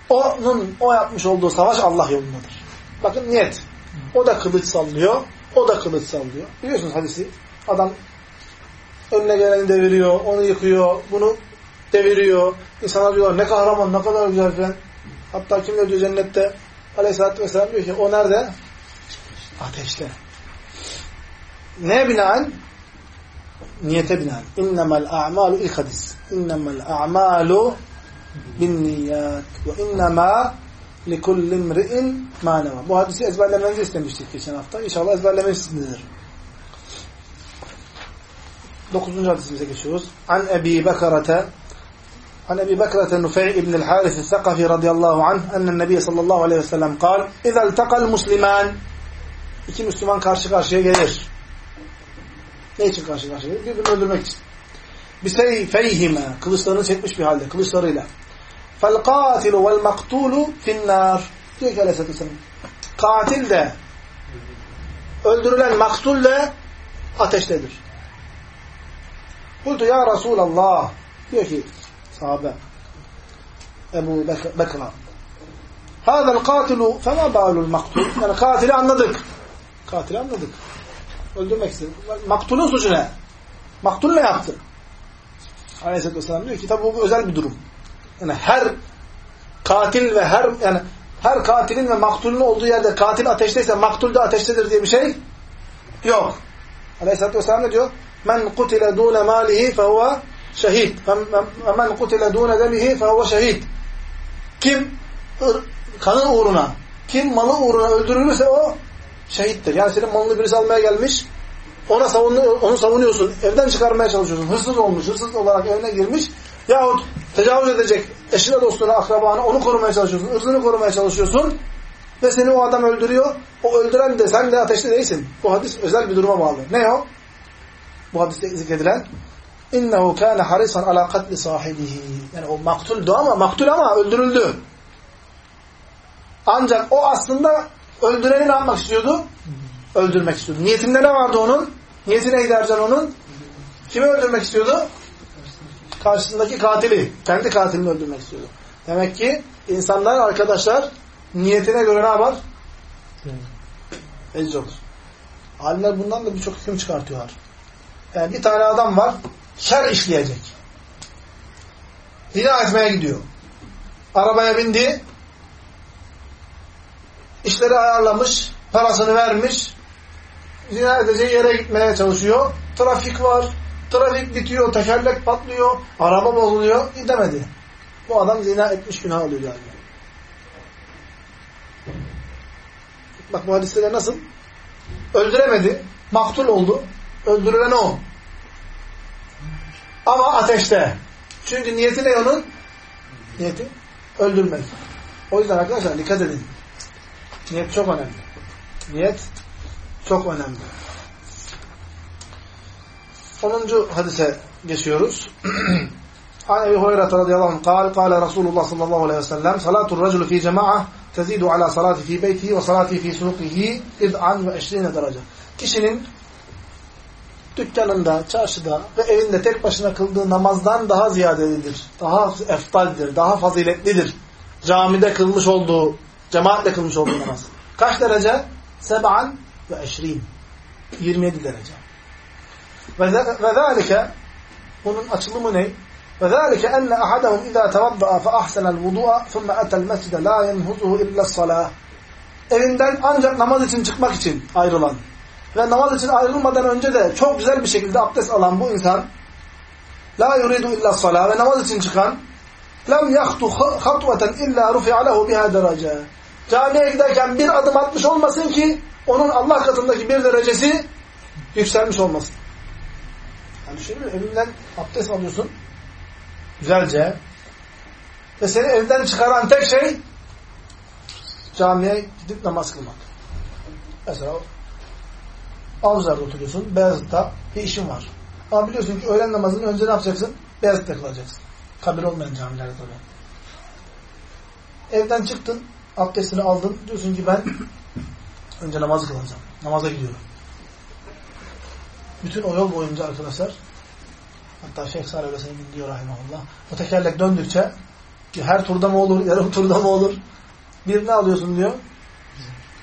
Onun o yapmış olduğu savaş Allah yolundadır. Bakın niyet. O da kılıç sallıyor. O da kılıç sallıyor. Biliyorsunuz hadisi. Adam önüne geleni deviriyor, onu yıkıyor, bunu deviriyor. İnsanlar diyorlar ne kahraman, ne kadar güzel falan. Hatta kim diyor cennette? Aleyhisselatü Vesselam diyor ki o nerede? Ateşte neye binaen? Niyete binaen. İnnemel a'malu ilk hadis. İnnemel a'malu bin niyat ve innema likulli imri'in maneva. Bu hadisi ezberlemenizi istemiştik geçen hafta. İnşallah ezberlemişsinizdir. Dokuzuncu hadisimize geçiyoruz. An Ebi Bekarete An Ebi Bekrete Nufey İbnil Harith Sakafi radıyallahu anh ennen Nebiye sallallahu aleyhi ve sellem kal İzel tekal musliman İki Müslüman karşı karşıya gelir. Ne için karşı karşıya gelir? Birbirini öldürmek için. Biseyfeyhime kılıçlarını çekmiş bir halde, kılıçlarıyla. فَالْقَاتِلُ وَالْمَقْتُولُ فِي النَّارِ Diyor ki Aleyhisselatü Vesselam. Katil de, öldürülen maktul de ateştedir. Kultu ya Resulallah. Diyor ki sahabe Ebu Bekra. هذا القاتل فما بال المقتول? Yani katili anladık. Katili anladık. Öldürmek istedi. Maktulun suçu ne? Maktul ne yaptı? Aleyhisselatü Vesselam diyor ki tabi bu özel bir durum. Yani her katil ve her yani her katilin ve maktulun olduğu yerde katil ateşteyse maktul da ateştedir diye bir şey yok. Aleyhisselatü Vesselam ne diyor? Men kutile dûne mâlihi fehuve şehid. Men kutile dûne demihi fehuve şehid. Kim kanı uğruna, kim malı uğruna öldürülürse o şehittir. Yani senin malını birisi almaya gelmiş, ona savunu, onu savunuyorsun, evden çıkarmaya çalışıyorsun. Hırsız olmuş, hırsız olarak evine girmiş yahut tecavüz edecek eşine, dostuna, akrabana onu korumaya çalışıyorsun, ırzını korumaya çalışıyorsun ve seni o adam öldürüyor. O öldüren de sen de ateşte değilsin. Bu hadis özel bir duruma bağlı. Ne o? Bu hadiste zikredilen innehu kana harisan ala katli sahibihi. Yani o maktuldu ama maktul ama öldürüldü. Ancak o aslında öldüreni ne yapmak istiyordu? Öldürmek istiyordu. Niyetinde ne vardı onun? Niyeti neydi Ercan onun? Kimi öldürmek istiyordu? Karşısındaki katili. Kendi katilini öldürmek istiyordu. Demek ki insanlar, arkadaşlar niyetine göre ne yapar? Belli olur. Alimler bundan da birçok hüküm çıkartıyorlar. Yani bir tane adam var, şer işleyecek. Zina etmeye gidiyor. Arabaya bindi, işleri ayarlamış, parasını vermiş, zina edeceği yere gitmeye çalışıyor. Trafik var, trafik bitiyor, tekerlek patlıyor, araba bozuluyor, gidemedi. Bu adam zina etmiş günah oluyor yani. Bak bu hadisler nasıl? Öldüremedi, maktul oldu, öldürülen o. Ama ateşte. Çünkü niyeti ne onun? Niyeti öldürmek. O yüzden arkadaşlar dikkat edin. Niyet çok önemli. Niyet çok önemli. Sonuncu hadise geçiyoruz. An Ebi Hureyre radıyallahu anh kal, kale Resulullah sallallahu aleyhi ve sellem salatul raculu fi cema'a tezidu ala salati fi beyti ve salati fi suqihi iz'an ve eşrine derece. Kişinin dükkanında, çarşıda ve evinde tek başına kıldığı namazdan daha ziyadelidir, daha eftaldir, daha faziletlidir. Camide kılmış olduğu cemaatle kılmış olduğu namaz. Kaç derece? Seb'an ve eşrin. 27 derece. Ve zâlike bunun açılımı ne? Ve zâlike enne ahadahum izâ tevadda'a fe ahsenel vudu'a thumme etel mescide la yenhuzuhu illa salâh. Evinden ancak namaz için çıkmak için ayrılan ve namaz için ayrılmadan önce de çok güzel bir şekilde abdest alan bu insan la yuridu illa salâh ve namaz için çıkan lem yahtu hatveten illa rufi'a lehu biha derece. Camiye giderken bir adım atmış olmasın ki onun Allah katındaki bir derecesi yükselmiş olmasın. Yani düşünün evinden abdest alıyorsun güzelce ve seni evden çıkaran tek şey camiye gidip namaz kılmak. Mesela Avcılar'da oturuyorsun, Beyazıt'ta bir işin var. Ama biliyorsun ki öğlen namazını önce ne yapacaksın? Beyazıt'ta kılacaksın. Kabir olmayan camilerde tabii. Evden çıktın, abdestini aldın. Diyorsun ki ben önce namazı kılacağım. Namaza gidiyorum. Bütün o yol boyunca arkadaşlar hatta Şeyh Salih Hüseyin diyor rahimahullah o tekerlek döndükçe Her turda mı olur, yarım turda mı olur? Bir ne alıyorsun diyor?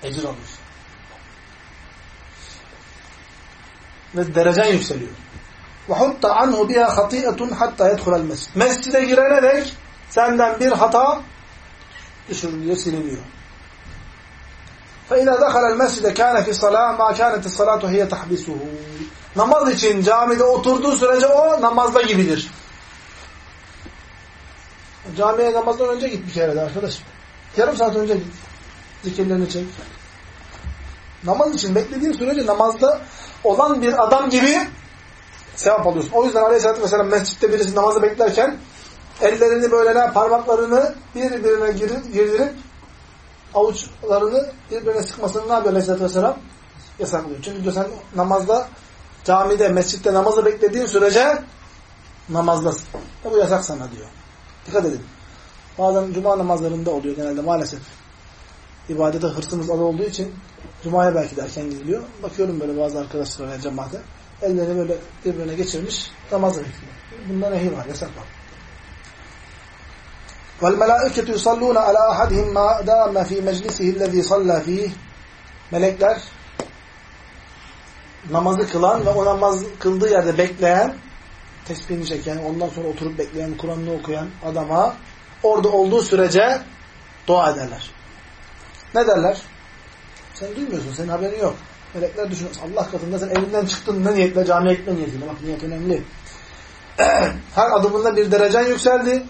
Ecir alıyorsun. Ve derecen yükseliyor. وَحُطَّ عَنْهُ بِهَا خَطِيئَةٌ حَتَّى يَدْخُلَ الْمَسْجِدِ Mescide girene dek senden bir hata düşürülüyor, siliniyor. فَاِذَا دَخَلَ الْمَسْجِدَ كَانَ فِي الصَّلَاةِ مَا كَانَتِ الصَّلَاةُ هِيَ تَحْبِسُهُ Namaz için camide oturduğu sürece o namazda gibidir. Camiye namazdan önce git bir kere de arkadaş. Yarım saat önce git. Zikirlerini çek. Namaz için beklediğin sürece namazda olan bir adam gibi sevap alıyorsun. O yüzden Aleyhisselatü Vesselam mescitte birisi namazı beklerken ellerini böyle ne parmaklarını birbirine girdirip avuçlarını birbirine sıkmasını ne yapıyor Aleyhisselatü Vesselam? Yasaklıyor. Çünkü diyor sen namazda camide, mescitte namazı beklediğin sürece namazdasın. Ve bu yasak sana diyor. Dikkat edin. Bazen cuma namazlarında oluyor genelde maalesef. İbadete hırsımız az olduğu için cumaya belki de erken gidiliyor. Bakıyorum böyle bazı arkadaşlara cemaate Ellerini böyle birbirine geçirmiş namaz bekliyor. Bunda nehi var, yasak var. وَالْمَلَائِكَةُ يُصَلُّونَ عَلَى أَحَدِهِمْ مَا دَامَ ف۪ي مَجْلِسِهِ الَّذ۪ي صَلَّى ف۪يهِ Melekler namazı kılan ve o namaz kıldığı yerde bekleyen, tesbihini çeken, ondan sonra oturup bekleyen, Kur'an'ını okuyan adama orada olduğu sürece dua ederler. Ne derler? Sen duymuyorsun, senin haberin yok. Melekler düşünüyor. Allah katında sen evinden çıktın ne niyetle camiye gitme niyetiyle. Bak niyet önemli. Her adımında bir derecen yükseldi.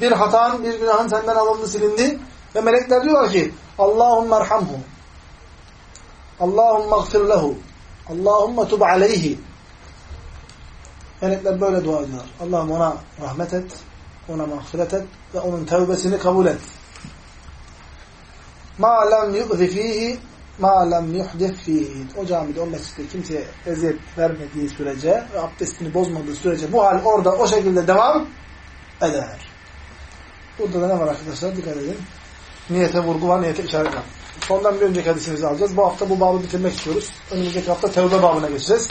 Bir hatan, bir günahın senden alındı, silindi. Ve melekler diyorlar ki Allahümme erhamhu. Allahümme gfir lehu. Allahümme tub aleyhi. Melekler böyle dua ediyorlar. Allah'ım ona rahmet et, ona mağfiret et ve onun tevbesini kabul et. Ma lem yu'zi fihi lem yuhdif fihi. O camide, o mescitte kimseye eziyet vermediği sürece ve abdestini bozmadığı sürece bu hal orada o şekilde devam eder. Burada da ne var arkadaşlar? Dikkat edin. Niyete vurgu var, niyete işaret var. Sondan bir önceki hadisimizi alacağız. Bu hafta bu babı bitirmek istiyoruz. Önümüzdeki hafta tevbe babına geçeceğiz.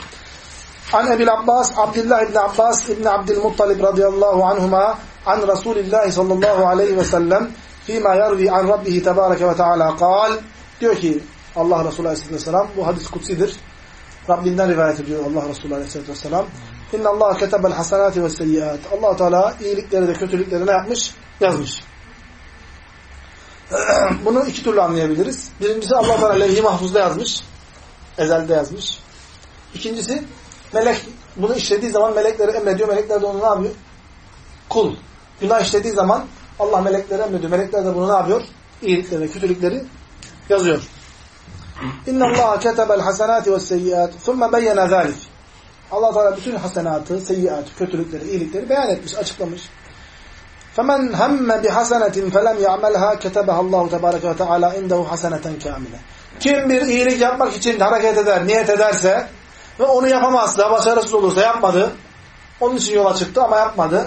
An Ebil Abbas, Abdullah ibn Abbas ibn Abdülmuttalib radıyallahu anhuma an Resulillahi sallallahu aleyhi ve sellem fîmâ yarvi an Rabbihi tebâreke ve teâlâ kal diyor ki Allah Resulü aleyhisselatü vesselam bu hadis kutsidir. Rabbinden rivayet ediyor Allah Resulü aleyhisselatü vesselam. İnna Allah ketebel hasenati ve seyyiat. allah Teala iyilikleri de kötülükleri ne yapmış? Yazmış. Bunu iki türlü anlayabiliriz. Birincisi Allah Teala levh-i mahfuzda yazmış. Ezelde yazmış. İkincisi melek bunu işlediği zaman melekleri emrediyor. Melekler de onu ne yapıyor? Kul. Günah işlediği zaman Allah melekleri emrediyor. Melekler de bunu ne yapıyor? İyilikleri ve kötülükleri yazıyor. İnna Allah ketebel hasenati ve seyyiat. Thumma beyyene zalik. Allah Teala bütün hasenatı, seyyiatı, kötülükleri, iyilikleri beyan etmiş, açıklamış. فَمَنْ هَمَّ بِحَسَنَةٍ فَلَمْ يَعْمَلْهَا كَتَبَهَا اللّٰهُ تَبَارَكَ وَتَعَالَى اِنْدَهُ حَسَنَةً كَامِلًا Kim bir iyilik yapmak için hareket eder, niyet ederse ve onu yapamazsa, başarısız olursa yapmadı, onun için yola çıktı ama yapmadı.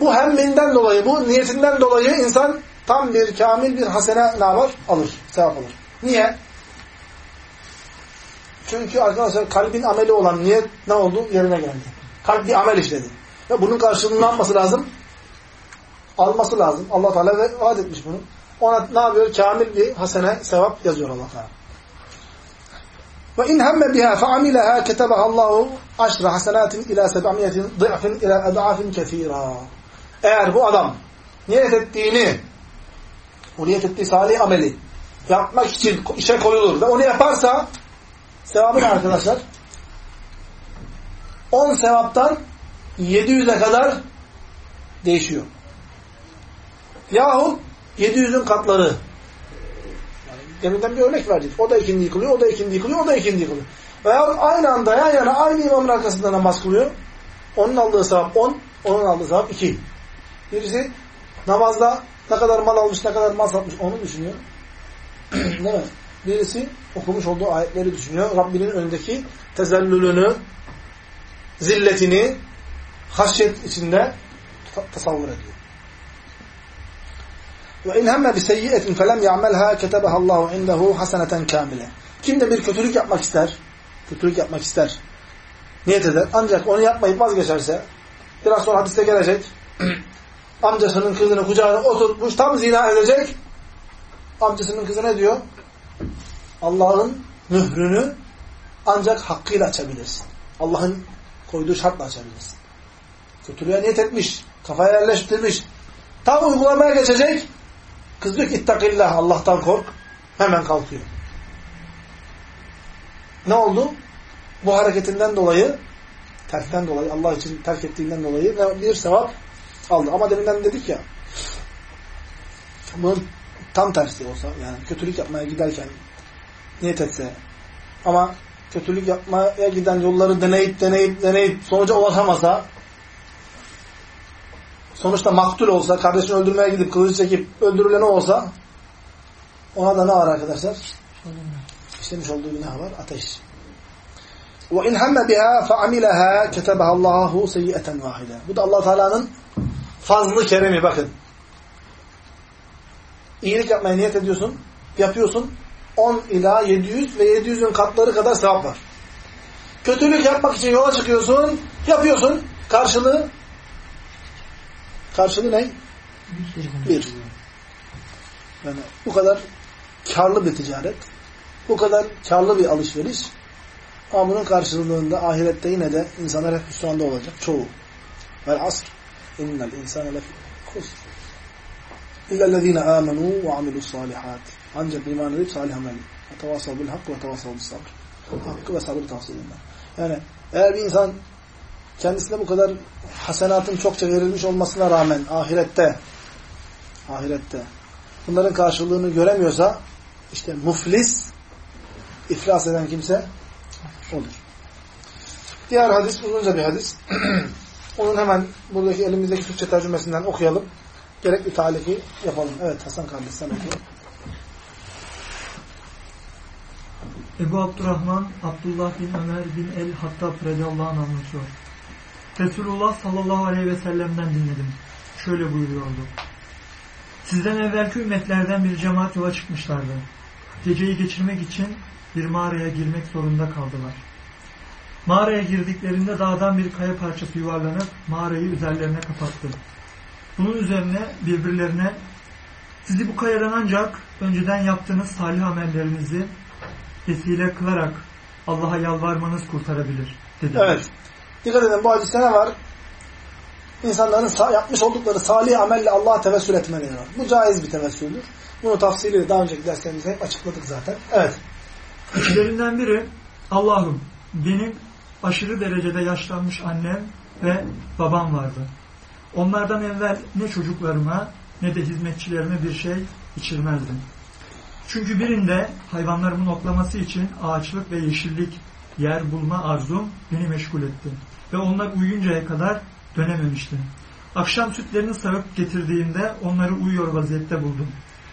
Bu hemminden dolayı, bu niyetinden dolayı insan tam bir kamil bir hasene ne var? Alır, sevap alır. Niye? Çünkü arkadaşlar kalbin ameli olan niyet ne oldu? Yerine geldi. Kalp bir amel işledi. Ve bunun karşılığını ne yapması lazım? Alması lazım. Allah Teala vaat etmiş bunu. Ona ne yapıyor? Kamil bir hasene, sevap yazıyor Allah Teala. Ve in hemme biha fe'amileha ketebeha Allahu aşra hasenatin ila seb'amiyetin dı'fin ila ed'afin kethira. Eğer bu adam niyet ettiğini, o niyet ettiği salih ameli yapmak için işe koyulur ve onu yaparsa sevabı ne arkadaşlar? 10 sevaptan 700'e kadar değişiyor. Yahut 700'ün katları. Deminden bir örnek verdik. O da ikindi yıkılıyor, o da ikindi yıkılıyor, o da ikindi yıkılıyor. Veya aynı anda yan yana aynı imamın arkasında namaz kılıyor. Onun aldığı sevap 10, onun aldığı sevap 2. Birisi namazda ne kadar mal almış, ne kadar mal satmış onu düşünüyor. Değil mi? Birisi okumuş olduğu ayetleri düşünüyor. Rabbinin önündeki tezellülünü, zilletini, haşyet içinde tasavvur ediyor. Ve in hemme bi seyyiyetin felem ya'melha ketebeha Allahu indehu haseneten kamile. Kim de bir kötülük yapmak ister, kötülük yapmak ister, niyet eder. Ancak onu yapmayıp vazgeçerse, biraz sonra hadiste gelecek, amcasının kızını kucağına oturtmuş tam zina edecek. Amcasının kızı ne diyor? Allah'ın mührünü ancak hakkıyla açabilirsin. Allah'ın koyduğu şartla açabilirsin. Kötülüğe niyet etmiş. Kafaya yerleştirmiş. Tam uygulamaya geçecek. Kız diyor ki ittakillah Allah'tan kork. Hemen kalkıyor. Ne oldu? Bu hareketinden dolayı terkten dolayı, Allah için terk ettiğinden dolayı bir sevap aldı. Ama deminden dedik ya bunun tam tersi olsa yani kötülük yapmaya giderken niyet etse ama kötülük yapmaya giden yolları deneyip deneyip deneyip sonuca ulaşamasa sonuçta maktul olsa, kardeşini öldürmeye gidip kılıcı çekip öldürülen o olsa ona da ne var arkadaşlar? İşlemiş olduğu günah var. Ateş. وَاِنْ هَمَّ بِهَا فَعَمِلَهَا كَتَبَهَا اللّٰهُ سَيِّئَةً وَاحِدًا Bu da allah Teala'nın fazlı keremi bakın. İyilik yapmaya niyet ediyorsun, yapıyorsun. 10 ila 700 ve 700'ün katları kadar sevap var. Kötülük yapmak için yola çıkıyorsun, yapıyorsun. Karşılığı karşılığı ne? Bir. Yani bu kadar karlı bir ticaret, bu kadar karlı bir alışveriş ama bunun karşılığında ahirette yine de insanlar hep hüsranda olacak. Çoğu. Vel asr. İnnel insane lefi kusr. İllellezine amenu ve amilus salihat. Ancak iman edip salih amel. Tevasav bil hak ve tevasav bil sabr. Hakkı ve sabrı tavsiye. Yani eğer bir insan kendisine bu kadar hasenatın çokça verilmiş olmasına rağmen ahirette ahirette bunların karşılığını göremiyorsa işte muflis iflas eden kimse olur. Diğer hadis uzunca bir hadis. Onun hemen buradaki elimizdeki Türkçe tercümesinden okuyalım. Gerekli taliki yapalım. Evet Hasan kardeş sen oku. Ebu Abdurrahman Abdullah bin Ömer bin el-Hattab radıyallahu anh anlatıyor. Resulullah sallallahu aleyhi ve sellem'den dinledim. Şöyle buyuruyordu. Sizden evvelki ümmetlerden bir cemaat yola çıkmışlardı. Geceyi geçirmek için bir mağaraya girmek zorunda kaldılar. Mağaraya girdiklerinde dağdan bir kaya parçası yuvarlanıp mağarayı üzerlerine kapattı. Bunun üzerine birbirlerine sizi bu kayadan ancak önceden yaptığınız salih amellerinizi vesile kılarak Allah'a yalvarmanız kurtarabilir dedi. Evet. Dikkat edin bu hadiste ne var? İnsanların yapmış oldukları salih amelle Allah'a tevessül etmeleri var. Bu caiz bir tevessüldür. Bunu tafsiliyle daha önceki derslerimizde hep açıkladık zaten. Evet. İçlerinden biri Allah'ım benim aşırı derecede yaşlanmış annem ve babam vardı. Onlardan evvel ne çocuklarıma ne de hizmetçilerime bir şey içirmezdim. Çünkü birinde hayvanlarımın oklaması için ağaçlık ve yeşillik yer bulma arzum beni meşgul etti. Ve onlar uyuyuncaya kadar dönememiştim. Akşam sütlerini sağıp getirdiğimde onları uyuyor vaziyette buldum.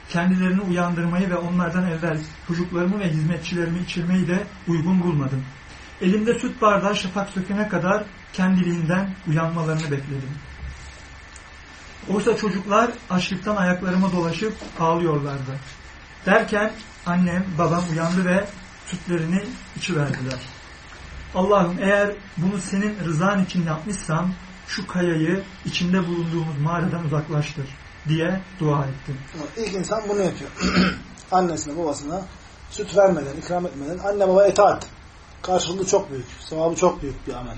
Kendilerini uyandırmayı ve onlardan evvel çocuklarımı ve hizmetçilerimi içirmeyi de uygun bulmadım. Elimde süt bardağı şafak sökene kadar kendiliğinden uyanmalarını bekledim. Oysa çocuklar açlıktan ayaklarıma dolaşıp ağlıyorlardı. Derken annem, babam uyandı ve sütlerini içiverdiler. Allah'ım eğer bunu senin rızan için yapmışsam şu kayayı içinde bulunduğumuz mağaradan uzaklaştır diye dua ettim. İlk insan bunu yapıyor. Annesine babasına süt vermeden, ikram etmeden anne baba itaat. Karşılığı çok büyük. Sevabı çok büyük bir amel.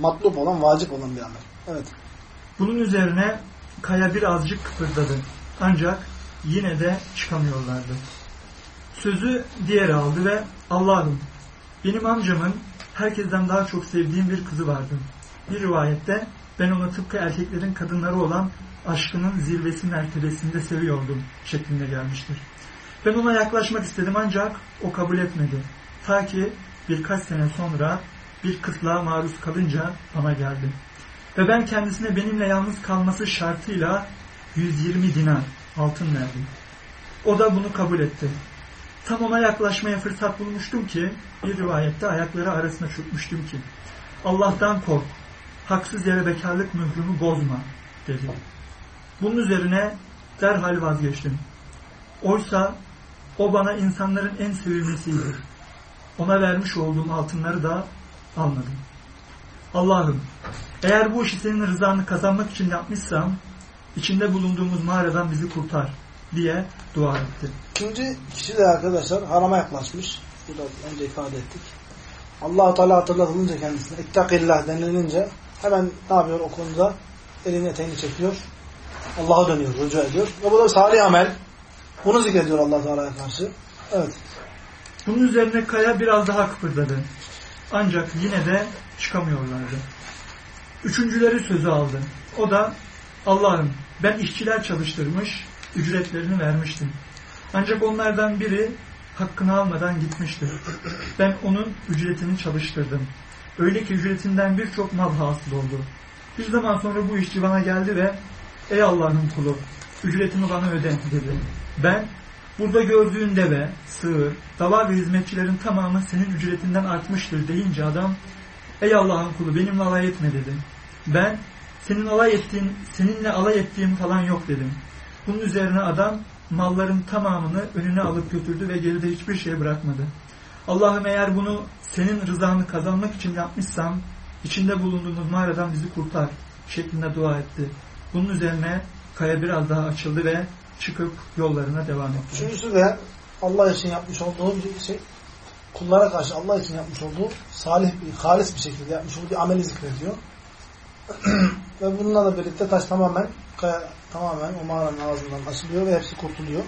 Matlup olan, vacip olan bir amel. Evet. Bunun üzerine kaya birazcık kıpırdadı. Ancak yine de çıkamıyorlardı. Sözü diğeri aldı ve Allah'ım benim amcamın herkesten daha çok sevdiğim bir kızı vardı. Bir rivayette ben onu tıpkı erkeklerin kadınları olan aşkının zirvesi mertebesinde seviyordum şeklinde gelmiştir. Ben ona yaklaşmak istedim ancak o kabul etmedi. Ta ki birkaç sene sonra bir kıtlığa maruz kalınca bana geldi. Ve ben kendisine benimle yalnız kalması şartıyla 120 dinar altın verdim. O da bunu kabul etti. Tam ona yaklaşmaya fırsat bulmuştum ki bir rivayette ayakları arasına çökmüştüm ki Allah'tan kork, haksız yere bekarlık mührümü bozma dedi. Bunun üzerine derhal vazgeçtim. Oysa o bana insanların en sevimlisiydi. Ona vermiş olduğum altınları da almadım. Allah'ım eğer bu işi senin rızanı kazanmak için yapmışsam içinde bulunduğumuz mağaradan bizi kurtar diye dua etti. İkinci kişi de arkadaşlar harama yaklaşmış. Biraz önce ifade ettik. allah Teala hatırlatılınca kendisine ittakillah denilince hemen ne yapıyor o konuda? Elini eteğini çekiyor. Allah'a dönüyor, rücu ediyor. Ve bu da salih amel. Bunu zikrediyor allah Teala'ya karşı. Evet. Bunun üzerine kaya biraz daha kıpırdadı. Ancak yine de çıkamıyorlardı. Üçüncüleri sözü aldı. O da Allah'ım ben işçiler çalıştırmış, ücretlerini vermiştim. Ancak onlardan biri hakkını almadan gitmişti. Ben onun ücretini çalıştırdım. Öyle ki ücretinden birçok mal hasıl oldu. Bir zaman sonra bu işçi bana geldi ve Ey Allah'ın kulu ücretimi bana öde dedi. Ben burada gördüğün deve, sığır, dava ve hizmetçilerin tamamı senin ücretinden artmıştır deyince adam Ey Allah'ın kulu benimle alay etme dedi. Ben senin alay ettiğin, seninle alay ettiğim falan yok dedim. Bunun üzerine adam malların tamamını önüne alıp götürdü ve geride hiçbir şey bırakmadı. Allah'ım eğer bunu senin rızanı kazanmak için yapmışsam içinde bulunduğumuz mağaradan bizi kurtar şeklinde dua etti. Bunun üzerine kaya biraz daha açıldı ve çıkıp yollarına devam etti. Üçüncüsü de Allah için yapmış olduğu bir şey, kullara karşı Allah için yapmış olduğu salih bir, halis bir şekilde yapmış olduğu bir ameli zikrediyor. ve bununla da birlikte taş tamamen kaya tamamen o mağaranın ağzından açılıyor ve hepsi kurtuluyor.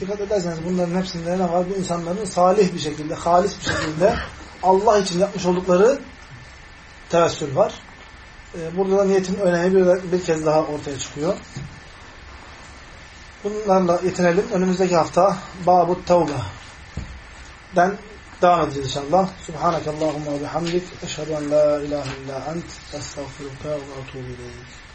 Dikkat ederseniz bunların hepsinde ne var? Bu insanların salih bir şekilde, halis bir şekilde Allah için yapmış oldukları tevessül var. Ee, Burada da niyetin önemi bir, bir kez daha ortaya çıkıyor. Bunlarla yetinelim. Önümüzdeki hafta Babu Tevbe den devam edeceğiz inşallah. Subhanakallahumma ve bihamdik. Eşhedü en la ilahe illa ent. Estağfiruka ve etubu ileyk.